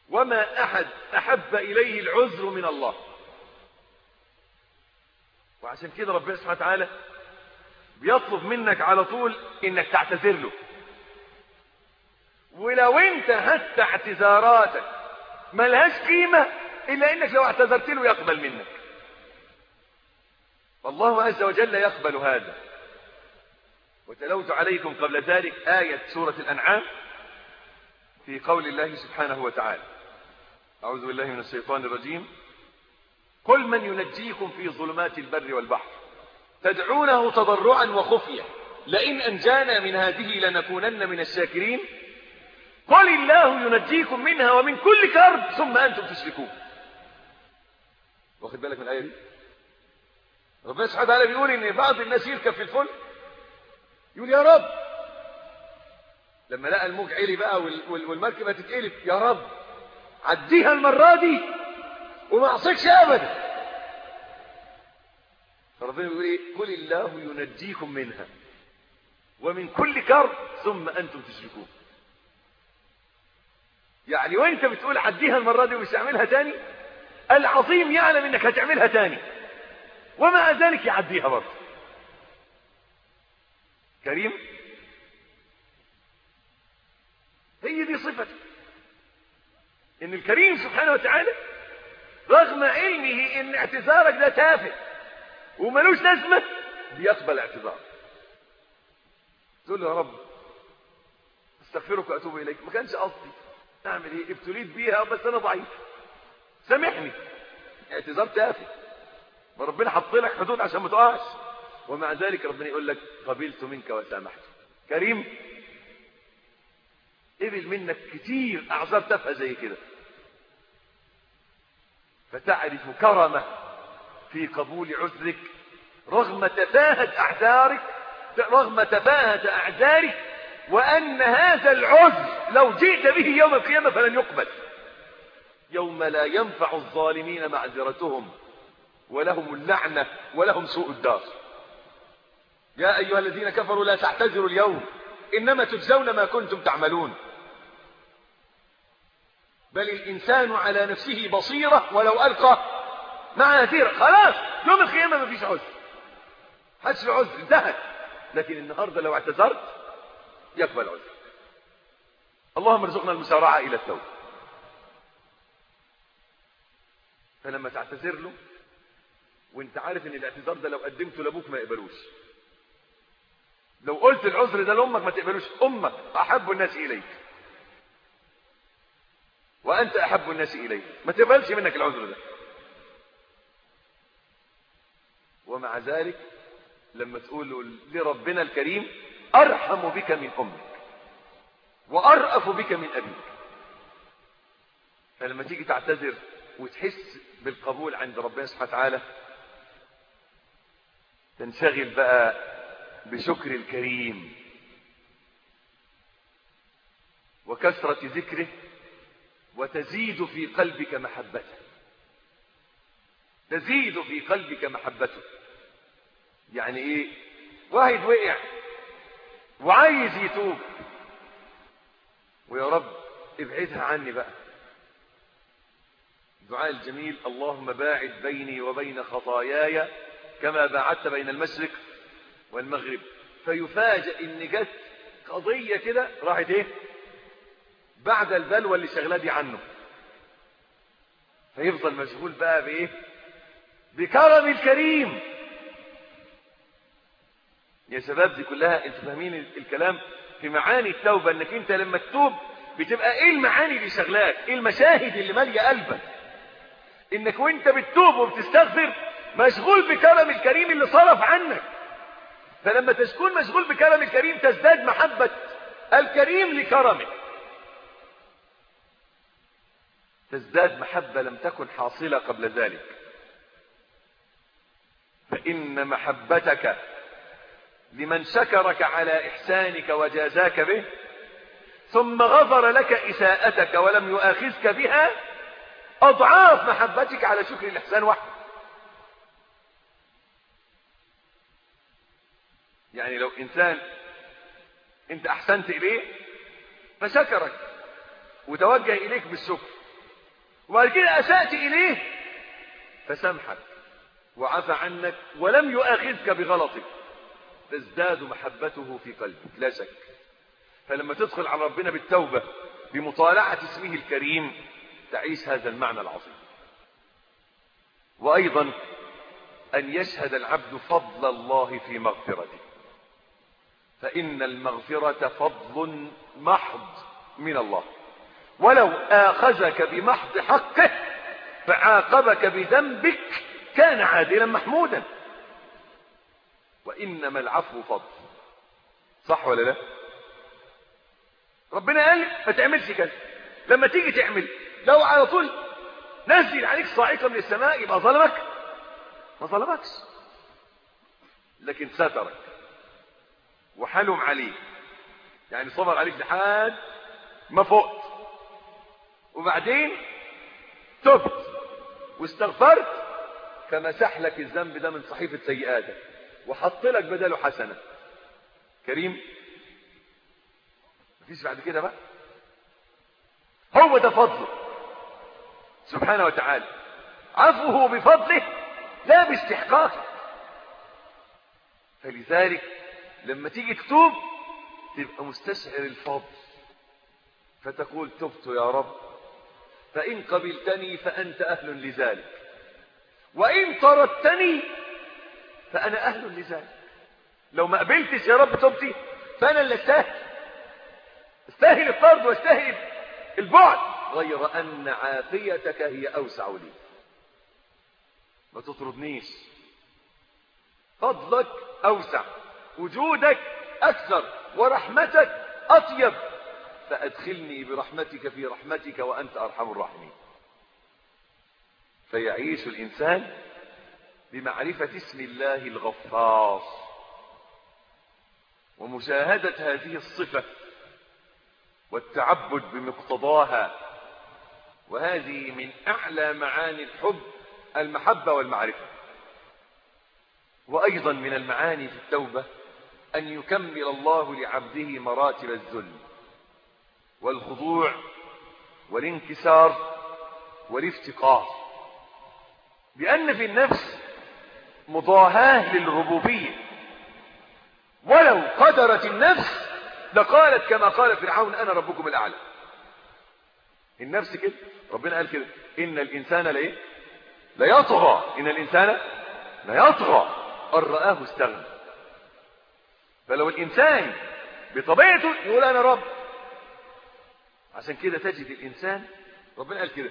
وما أحد أحب إليه العذر من الله. وعشان كده ربنا سبحانه وتعالى بيطلب منك على طول إنك تعتذر له. ولو أنت حتى اعتذاراتك ملهاش قيمة إلا إنك لو اعتذرت له يقبل منك. والله عز وجل يقبل هذا. وتلوت عليكم قبل ذلك آية سورة الأنعام في قول الله سبحانه وتعالى. أعوذ بالله من الشيطان الرجيم. قل من ينجيكم في ظلمات البر والبحر؟ تدعونه تضرعا وخفية. لئن أنجانا من هذه لنكونن من الشاكرين. قل الله ينجيكم منها ومن كل كرب ثم أنتم تشركون. واخد بالك من الآية دي؟ ربنا سبحانه وتعالى بيقول إن بعض الناس يركب في الفلك يقول يا رب. لما لقى الموج عالي بقى والمركبة هتتقلب يا رب. عديها المرة دي وما اعصيكش ابدا. فربنا بيقول إيه؟ قل الله ينجيكم منها ومن كل كرب ثم أنتم تشركون. يعني وانت بتقول عديها المرة دي ومش هعملها تاني؟ العظيم يعلم إنك هتعملها تاني. ومع ذلك يعديها برضه. كريم هي دي صفته إن الكريم سبحانه وتعالى رغم علمه إن اعتذارك ده تافه وملوش لازمة بيقبل اعتذارك تقول له يا رب أستغفرك وأتوب إليك. ما كانش قصدي أعمل إيه؟ ابتليت بيها بس أنا ضعيف. سامحني. اعتذار تافه. ما ربنا حط لك حدود عشان ما تقعش. ومع ذلك ربنا يقول لك قبلت منك وسامحت. كريم قبل منك كتير أعذار تافهة زي كده. فتعرف كرمه في قبول عذرك رغم تفاهة أعذارك رغم تفاهة أعذارك وأن هذا العذر لو جئت به يوم القيامة فلن يقبل. يوم لا ينفع الظالمين معذرتهم ولهم اللعنة ولهم سوء الدار. يا أيها الذين كفروا لا تعتذروا اليوم إنما تجزون ما كنتم تعملون. بل الإنسان على نفسه بصيرة ولو ألقى معاذير. خلاص يوم القيامة ما فيش عذر. حدش عذر انتهت. لكن النهاردة لو اعتذرت يقبل عذر. اللهم ارزقنا المسارعة إلى التوبة. فلما تعتذر له وانت عارف إن الاعتذار ده لو قدمته لأبوك ما يقبلوش. لو قلت العذر ده لأمك ما تقبلوش أمك أحب الناس إليك. وأنت أحب الناس إليك. ما تقبلش منك العذر ده. ومع ذلك لما تقول لربنا الكريم أرحم بك من أمك. وأرأف بك من أبيك. فلما تيجي تعتذر وتحس بالقبول عند ربنا سبحانه وتعالى تنشغل بقى بشكر الكريم. وكثرة ذكره وتزيد في قلبك محبته. تزيد في قلبك محبته. يعني إيه؟ واحد وقع وعايز يتوب. ويا رب ابعدها عني بقى. الدعاء الجميل اللهم باعد بيني وبين خطاياي كما باعدت بين المشرق والمغرب. فيفاجئ إن جت قضية كده راحت إيه؟ بعد البلوى اللي شغلاه دي عنه. فيفضل مشغول بقى بإيه؟ بكرم الكريم. يا شباب دي كلها أنتوا فاهمين الكلام؟ في معاني التوبة إنك أنت لما تتوب بتبقى إيه المعاني اللي شغلاك؟ إيه المشاهد اللي مالية قلبك؟ إنك وأنت بتتوب وبتستغفر مشغول بكرم الكريم اللي صرف عنك. فلما تكون مشغول بكرم الكريم تزداد محبة الكريم لكرمه تزداد محبة لم تكن حاصلة قبل ذلك. فإن محبتك لمن شكرك على إحسانك وجازاك به ثم غفر لك إساءتك ولم يؤاخذك بها أضعاف محبتك على شكر الإحسان وحده. يعني لو إنسان أنت أحسنت إليه فشكرك وتوجه إليك بالشكر. وبعد كده أسأت إليه فسامحك وعفى عنك ولم يؤاخذك بغلطك تزداد محبته في قلبك لا شك. فلما تدخل على ربنا بالتوبة بمطالعة اسمه الكريم تعيش هذا المعنى العظيم. وأيضا أن يشهد العبد فضل الله في مغفرته. فإن المغفرة فضل محض من الله. ولو آخذك بمحض حقه فعاقبك بذنبك كان عادلا محمودا. وإنما العفو فضل. صح ولا لا؟ ربنا قال ما تعملش كذا. لما تيجي تعمل لو على طول نزل عليك صاعقة من السماء يبقى ظلمك. ما ظلمكش. لكن سترك. وحلم عليك يعني صبر عليك لحد ما فقت. وبعدين تبت واستغفرت فمسح لك الذنب ده من صحيفة سيئاتك وحط لك بداله حسنة. كريم مفيش بعد كده بقى؟ هو ده فضله. سبحانه وتعالى. عفوه بفضله لا باستحقاقه. فلذلك لما تيجي تتوب تبقى مستشعر الفضل. فتقول تبت يا رب. فإن قبلتني فأنت أهل لذلك. وإن طردتني فأنا أهل لذلك. لو ما قبلتش يا رب توبتي فأنا اللي أستاهل. أستاهل الطرد وأستاهل البعد. غير أن عافيتك هي أوسع لي. ما تطردنيش. فضلك أوسع. وجودك أكثر. ورحمتك أطيب. فأدخلني برحمتك في رحمتك وأنت أرحم الراحمين. فيعيش الإنسان بمعرفة اسم الله الغفار ومشاهدة هذه الصفة والتعبد بمقتضاها. وهذه من أعلى معاني الحب المحبة والمعرفة. وأيضا من المعاني في التوبة أن يكمل الله لعبده مراتب الذل. والخضوع والانكسار والافتقار. بأن في النفس مضاهاة للربوبية. ولو قدرت النفس لقالت كما قال فرعون أنا ربكم الأعلى. النفس كده ربنا قال كده إن الإنسان لإيه؟ ليطغى. إن الإنسان ليطغى. أن رآه استغنى. فلو الإنسان بطبيعته يقول أنا رب عشان كده تجد الإنسان ربنا قال كده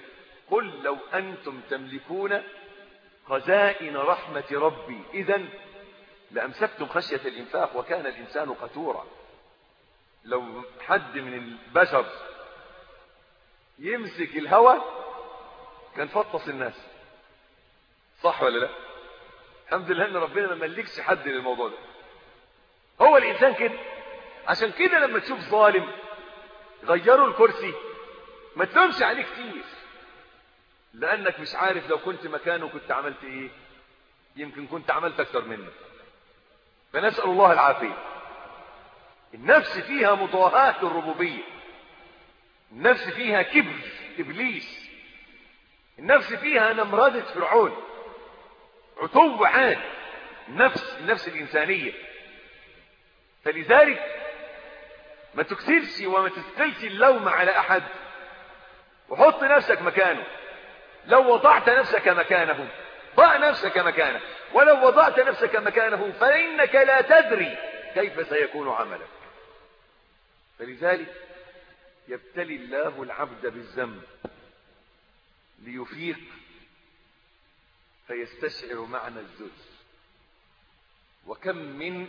قل لو أنتم تملكون خزائن رحمة ربي إذا لأمسكتم خشية الإنفاق وكان الإنسان قتورا. لو حد من البشر يمسك الهوى كان فطس الناس. صح ولا لا؟ الحمد لله إن ربنا ما ملكش حد للموضوع ده. هو الإنسان كده. عشان كده لما تشوف ظالم غيروا الكرسي. ما تلومش عليه كتير. لأنك مش عارف لو كنت مكانه كنت عملت إيه. يمكن كنت عملت أكتر منه. فنسأل الله العافية. النفس فيها مضاهاة للربوبية. النفس فيها كبر إبليس. النفس فيها نمرده فرعون. عتو عاد. النفس النفس الإنسانية. فلذلك ما تكثرش وما تستلش اللوم على أحد. وحط نفسك مكانه. لو وضعت نفسك مكانه ضع نفسك مكانه. ولو وضعت نفسك مكانه فإنك لا تدري كيف سيكون عملك. فلذلك يبتلي الله العبد بالذنب ليفيق فيستشعر معنى الذل وكم من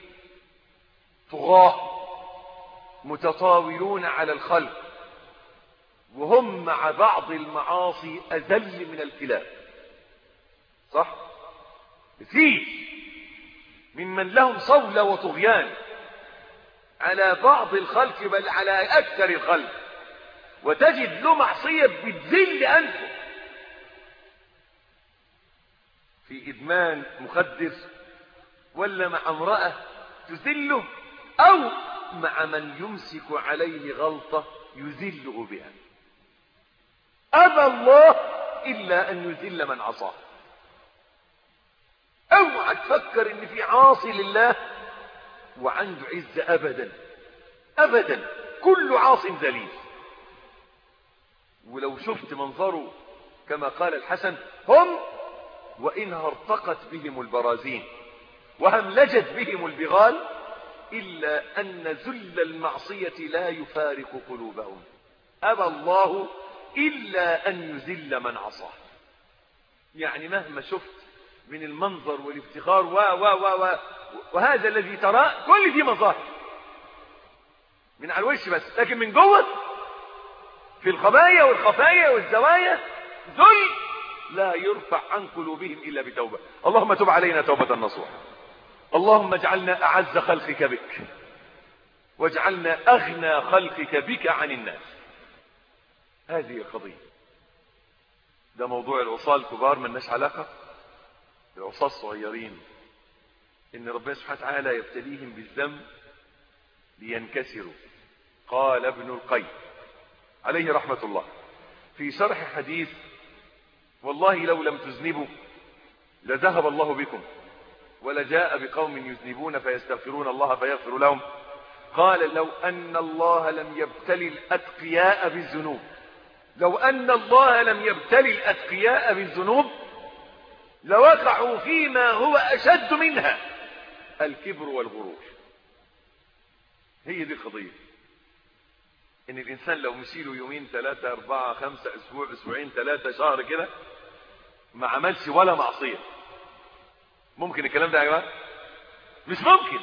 طغاة متطاولون على الخلق وهم مع بعض المعاصي أذل من الكلاب. صح؟ كثير ممن لهم صولة وطغيان على بعض الخلق بل على أكثر الخلق. وتجد له معصية بتذل أنفه. في إدمان مخدر ولا مع امرأة تذله أو مع من يمسك عليه غلطة يذله بها. أبى الله إلا أن يذل من عصاه. أوعى تفكر إن في عاصي لله وعنده عزة ابدا. ابدا. كل عاص ذليل. ولو شفت منظره كما قال الحسن هم وإنها ارتقت بهم البرازين وهملجت بهم البغال إلا أن ذل المعصية لا يفارق قلوبهم. أبى الله إلا أن يذل من عصاه. يعني مهما شفت من المنظر والافتخار و و و و وهذا الذي تراه كل دي مظاهر. من على الوش بس لكن من جوه في الخبايا والخفايا والزوايا ذل لا يرفع عن قلوبهم إلا بتوبة. اللهم تب علينا توبة نصوحة اللهم اجعلنا أعز خلقك بك واجعلنا أغنى خلقك بك عن الناس. هذه القضية. ده موضوع العصاة الكبار ملناش علاقة؟ العصاة الصغيرين. إن ربنا سبحانه وتعالى يبتليهم بالذنب لينكسروا. قال ابن القيم عليه رحمة الله في شرح حديث والله لو لم تذنبوا لذهب الله بكم. ولجاء بقوم يذنبون فيستغفرون الله فيغفر لهم. قال لو أن الله لم يبتلي الأتقياء بالذنوب لو أن الله لم يبتلي الأتقياء بالذنوب لوقعوا فيما هو أشد منها الكبر والغرور. هي دي القضية إن الإنسان لو مشيله يومين ثلاثة أربعة خمسة أسبوع أسبوعين ثلاثة شهر كده ما عملش ولا معصية. ممكن الكلام ده يا جماعة؟ مش ممكن.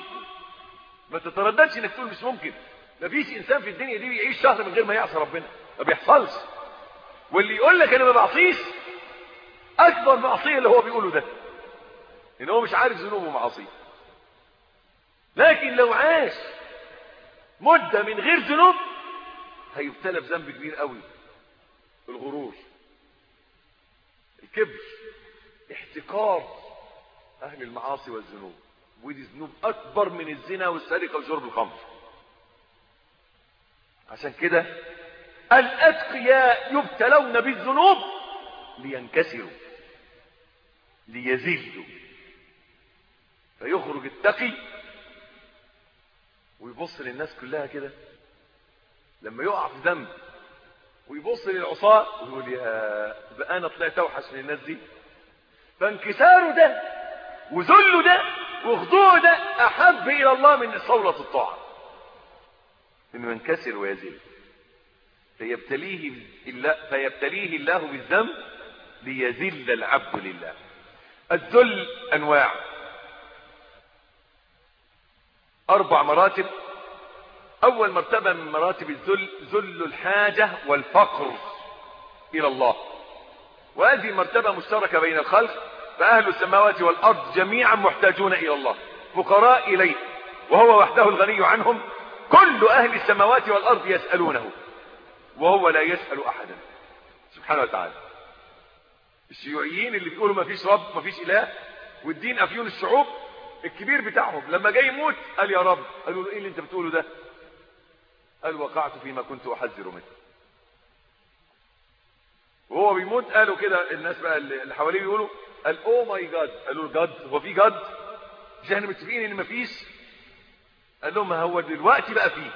ما تترددش إنك تقول مش ممكن. مفيش إنسان في الدنيا دي بيعيش شهر من غير ما يعصي ربنا. ما بيحصلش. واللي يقول لك أنا ما بعصيش أكبر معصية اللي هو بيقوله ده. إن هو مش عارف ذنوبه ومعاصيه. لكن لو عاش مدة من غير ذنوب هيبتلى بذنب كبير قوي. الغرور الكبر احتقار. أهل المعاصي والذنوب. ودي ذنوب أكبر من الزنا والسرقة وشرب الخمر. عشان كده الأتقياء يبتلون بالذنوب لينكسروا ليذلوا. فيخرج التقي ويبص للناس كلها كده. لما يقع في ذنب ويبص للعصاة ويقول يا بقى أنا طلعت أوحش من الناس دي. فانكساره ده وذله ده وخضوعه ده أحب إلى الله من صولة الطاعة. انه ينكسر ويزل. فيبتليه فيبتليه الله بالذنب ليذل العبد لله. الذل أنواع. أربع مراتب. أول مرتبة من مراتب الذل ذل الحاجة والفقر إلى الله. وهذه مرتبة مشتركة بين الخلق. فأهل السماوات والأرض جميعا محتاجون إلى الله فقراء إليه وهو وحده الغني عنهم. كل أهل السماوات والأرض يسألونه وهو لا يسأل احدا. سبحانه وتعالى. الشيوعيين اللي بيقولوا ما فيش رب ما فيش إله والدين أفيون الشعوب الكبير بتاعهم. لما جاي يموت قال يا رب قالوا له إيه اللي أنت بتقوله ده؟ قال وقعت فيما كنت أحذر منه. وهو بيموت قالوا كده الناس بقى اللي حواليه بيقولوا قال أو ماي جاد قالوا له جاد هو في جاد مش إحنا متفقين إن مفيش؟ قال لهم هو دلوقتي بقى فيه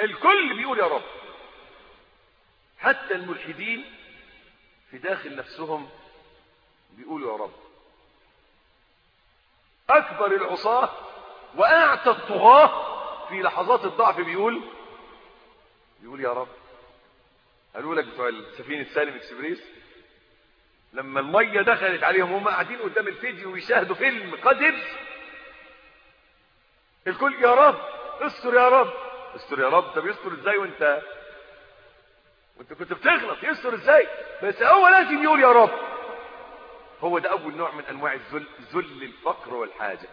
الكل بيقول يا رب. حتى الملحدين في داخل نفسهم بيقولوا يا رب. أكبر العصاة واعتى الطغاة في لحظات الضعف بيقول بيقول يا رب. قالوا لك بتوع السفينة سالم إكسبريس لما المية دخلت عليهم هم قاعدين قدام الفيديو ويشاهدوا فيلم قذر الكل يا رب استر يا رب. استر يا رب طب يستر إزاي وأنت؟ وأنت كنت بتغلط يستر إزاي؟ بس هو لازم يقول يا رب. هو ده أول نوع من أنواع الذل ذل الفقر والحاجة.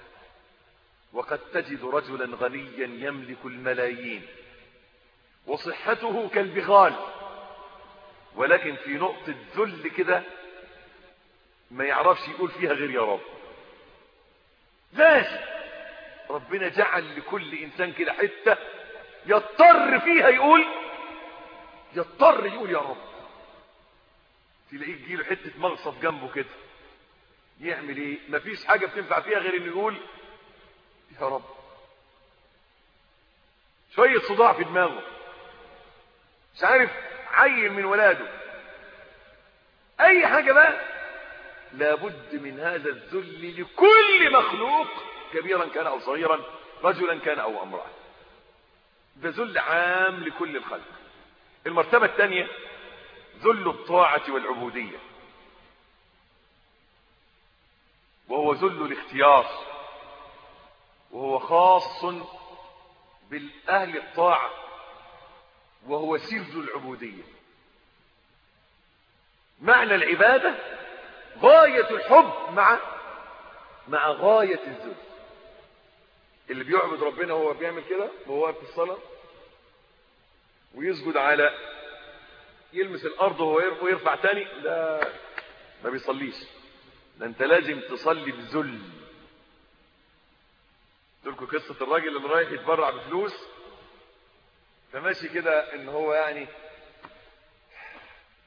وقد تجد رجلا غنيا يملك الملايين وصحته كالبغال ولكن في نقطة ذل كده ما يعرفش يقول فيها غير يا رب. لازم ربنا جعل لكل إنسان كده حتة يضطر فيها يقول يضطر يقول يا رب. تلاقيه تجيله حتة مغصب جنبه كده. يعمل إيه؟ مفيش حاجة بتنفع فيها غير إنه يقول يا رب. شوية صداع في دماغه. مش عارف عيل من ولاده. أي حاجة بقى؟ لابد من هذا الذل لكل مخلوق كبيرا كان أو صغيرا رجلا كان أو امرأة. ده ذل عام لكل الخلق. المرتبة الثانية ذل الطاعة والعبودية. وهو ذل الاختيار. وهو خاص بالأهل الطاعة. وهو سر العبودية. معنى العبادة غاية الحب مع مع غاية الذل اللي بيعبد ربنا وهو بيعمل كده وهو واقف في الصلاة ويسجد على يلمس الأرض وهو ويرفع تاني لا ما بيصليش. ده انت لازم تصلي بذل. لكم قصة الراجل اللي رايح يتبرع بفلوس فماشي كده إن هو يعني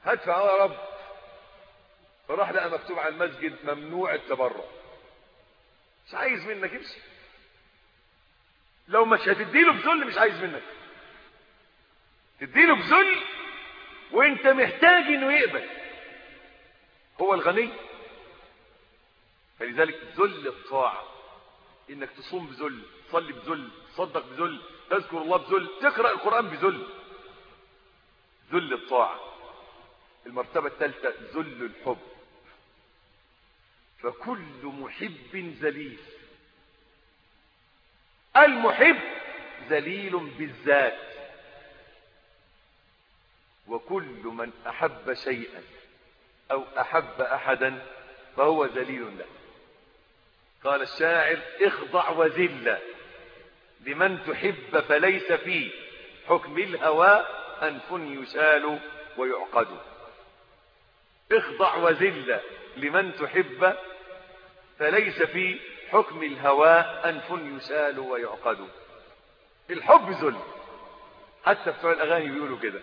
هدفع يا رب. فراح لقى مكتوب على المسجد ممنوع التبرع. مش عايز منك امشي. لو مش هتديله بذل مش عايز منك. تديله بذل وانت محتاج إنه يقبل. هو الغني. فلذلك ذل الطاعة. إنك تصوم بذل. تصلي بذل تصدق بذل تذكر الله بذل تقرأ القرآن بذل. ذل الطاعة. المرتبة الثالثة ذل الحب. فكل محب ذليل. المحب ذليل بالذات. وكل من أحب شيئا أو أحب أحدا فهو ذليل له. قال الشاعر اخضع وذل. لمن تحب فليس في حكم الهوى أنف يشال ويعقد. اخضع وذل لمن تحب فليس في حكم الهوى أنف يسال ويعقد. الحب ذل. حتى بتوع الأغاني بيقولوا كده.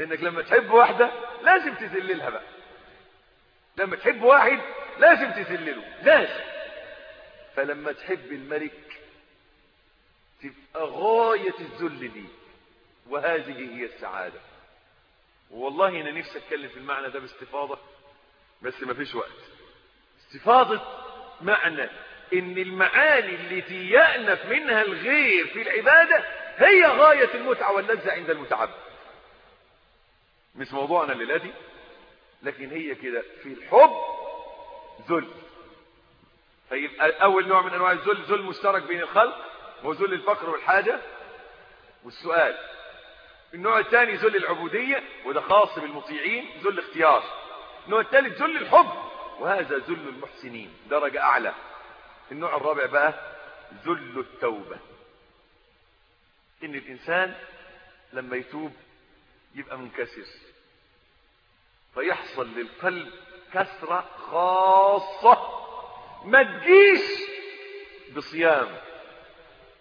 إنك لما تحب واحدة لازم تذللها بقى. لما تحب واحد لازم تذلله. لازم. فلما تحب الملك تبقى غاية الذل ليه وهذه هي السعادة. والله أنا نفسي أتكلم في المعنى ده باستفاضة بس ما فيش وقت. استفاضة معنى إن المعاني التي يأنف منها الغير في العبادة هي غاية المتعة واللذة عند المتعبد. مش موضوعنا الليلة دي لكن هي كده في الحب ذل. فيبقى أول نوع من أنواع الذل ذل مشترك بين الخلق هو ذل الفقر والحاجة والسؤال. النوع الثاني ذل العبودية وده خاص بالمطيعين ذل اختيار النوع الثالث ذل الحب وهذا ذل المحسنين درجة أعلى. النوع الرابع بقى ذل التوبة. إن الإنسان لما يتوب يبقى منكسر. فيحصل للقلب كسرة خاصة ما تجيش بصيام.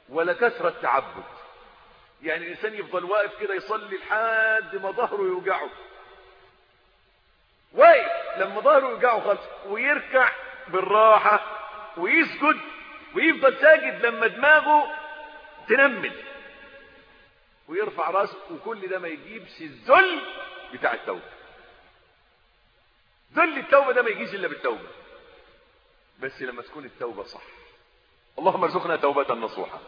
ولا كسرة تعبد يعني الإنسان يفضل واقف كده يصلي لحد ما ظهره يوجعه. واقف لما ظهره يوجعه خالص ويركع بالراحة ويسجد ويفضل ساجد لما دماغه تنمل. ويرفع راسه وكل ده ما يجيبش الذل بتاع التوبة. ذل التوبة ده ما يجيش إلا بالتوبة. بس لما تكون التوبة صح. اللهم ارزقنا توبة نصوحة.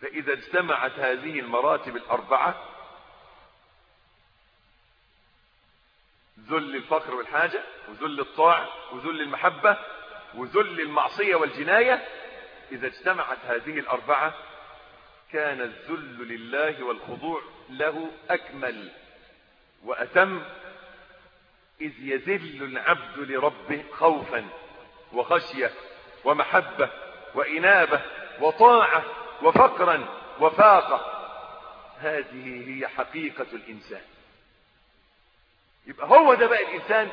فإذا اجتمعت هذه المراتب الأربعة ذل الفقر والحاجة وذل الطاعة وذل المحبة وذل المعصية والجناية إذا اجتمعت هذه الأربعة كان الذل لله والخضوع له أكمل وأتم إذ يذل العبد لربه خوفا وخشية ومحبة وإنابة وطاعة وفقرا وفاقة هذه هي حقيقة الإنسان. يبقى هو ده بقى الإنسان.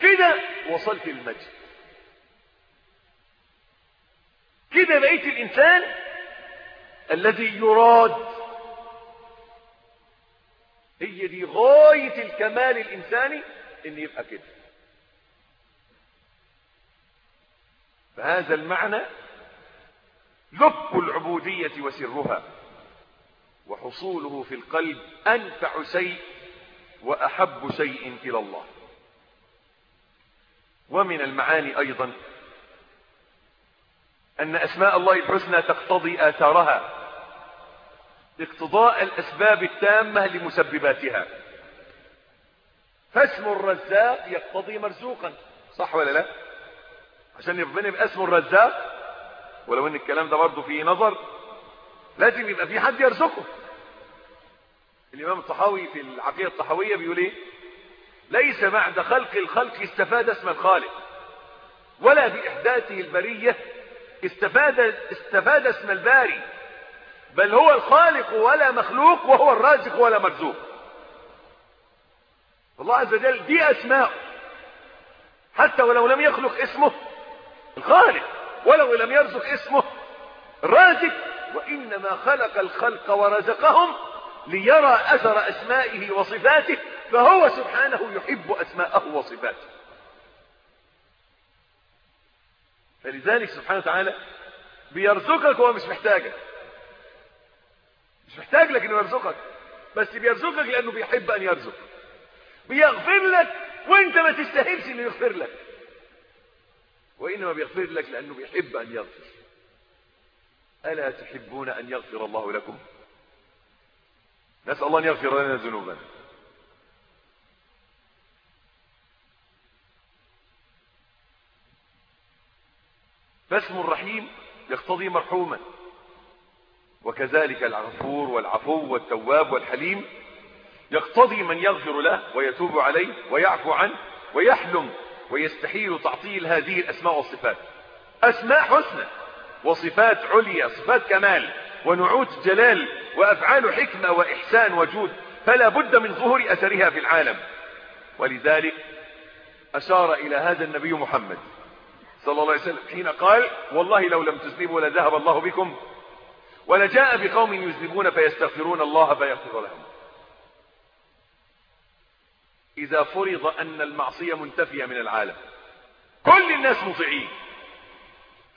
كده وصلت للمجد كده بقيت الإنسان الذي يراد. هي دي غاية الكمال الإنساني إن يبقى كده. فهذا المعنى لب العبودية وسرها وحصوله في القلب أنفع شيء وأحب شيء إلى الله. ومن المعاني أيضا أن أسماء الله الحسنى تقتضي آثارها اقتضاء الأسباب التامة لمسبباتها. فاسم الرزاق يقتضي مرزوقا صح ولا لا؟ عشان ربنا يبقى الرزاق ولو إن الكلام ده برضه فيه نظر لازم يبقى في حد يرزقه. الإمام الطحاوي في العقيدة الطحاوية بيقول إيه؟ ليس بعد خلق الخلق استفاد اسم الخالق ولا بإحداثه البرية استفاد استفاد اسم الباري بل هو الخالق ولا مخلوق وهو الرازق ولا مرزوق. الله عز وجل دي أسماء. حتى ولو لم يخلق اسمه الخالق. ولو لم يرزق اسمه الرازق وإنما خلق الخلق ورزقهم ليرى أثر أسمائه وصفاته فهو سبحانه يحب أسماءه وصفاته. فلذلك سبحانه وتعالى بيرزقك وهو مش محتاجك. مش محتاج لك إنه يرزقك بس بيرزقك لأنه بيحب أن يرزق. بيغفر لك وأنت ما تستاهلش إنه يغفر لك. وإنما بيغفر لك لأنه بيحب أن يغفر. ألا تحبون أن يغفر الله لكم؟ نسأل الله أن يغفر لنا ذنوبنا. فاسم الرحيم يقتضي مرحوما. وكذلك الغفور والعفو والتواب والحليم يقتضي من يغفر له ويتوب عليه ويعفو عنه ويحلم ويستحيل تعطيل هذه الأسماء والصفات. أسماء حسنى وصفات عليا صفات كمال ونعوت جلال وأفعال حكمة وإحسان وجود فلا بد من ظهور أثرها في العالم. ولذلك أشار إلى هذا النبي محمد صلى الله عليه وسلم حين قال والله لو لم تذنبوا لذهب الله بكم ولجاء بقوم يذنبون فيستغفرون الله فيغفر لهم. إذا فرض أن المعصية منتفية من العالم. كل الناس مطيعين.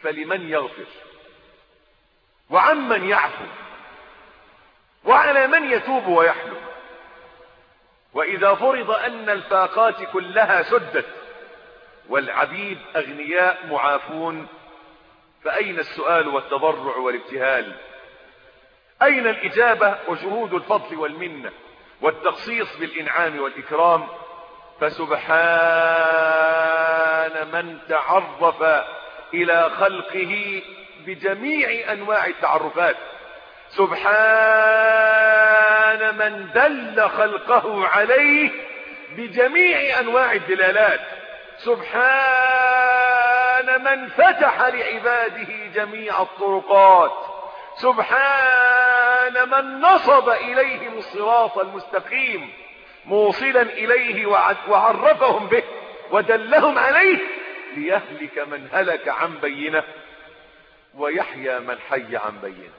فلمن يغفر؟ وعمن يعفو؟ وعلى من يتوب ويحلم وإذا فرض أن الفاقات كلها سدت والعبيد أغنياء معافون فأين السؤال والتضرع والابتهال؟ أين الإجابة وشهود الفضل والمنة؟ والتخصيص بالإنعام والإكرام فسبحان من تعرف إلى خلقه بجميع أنواع التعرفات. سبحان من دل خلقه عليه بجميع أنواع الدلالات. سبحان من فتح لعباده جميع الطرقات. سبحان من نصب إليهم الصراط المستقيم موصلا إليه وعرفهم به ودلهم عليه ليهلك من هلك عن بينة ويحيى من حي عن بينة.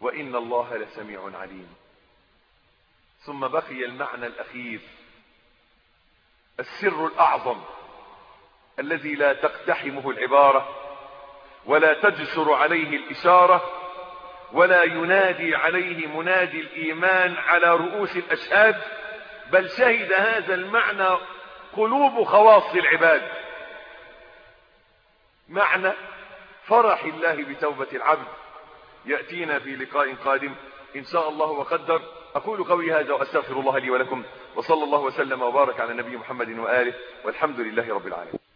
وإن الله لسميع عليم. ثم بقي المعنى الأخير السر الأعظم الذي لا تقتحمه العبارة ولا تجسر عليه الإشارة ولا ينادي عليه منادي الإيمان على رؤوس الأشهاد بل شهد هذا المعنى قلوب خواص العباد. معنى فرح الله بتوبة العبد. يأتينا في لقاء قادم إن شاء الله وقدر. أقول قولي هذا وأستغفر الله لي ولكم. وصلى الله وسلم وبارك على نبي محمد وآله والحمد لله رب العالمين.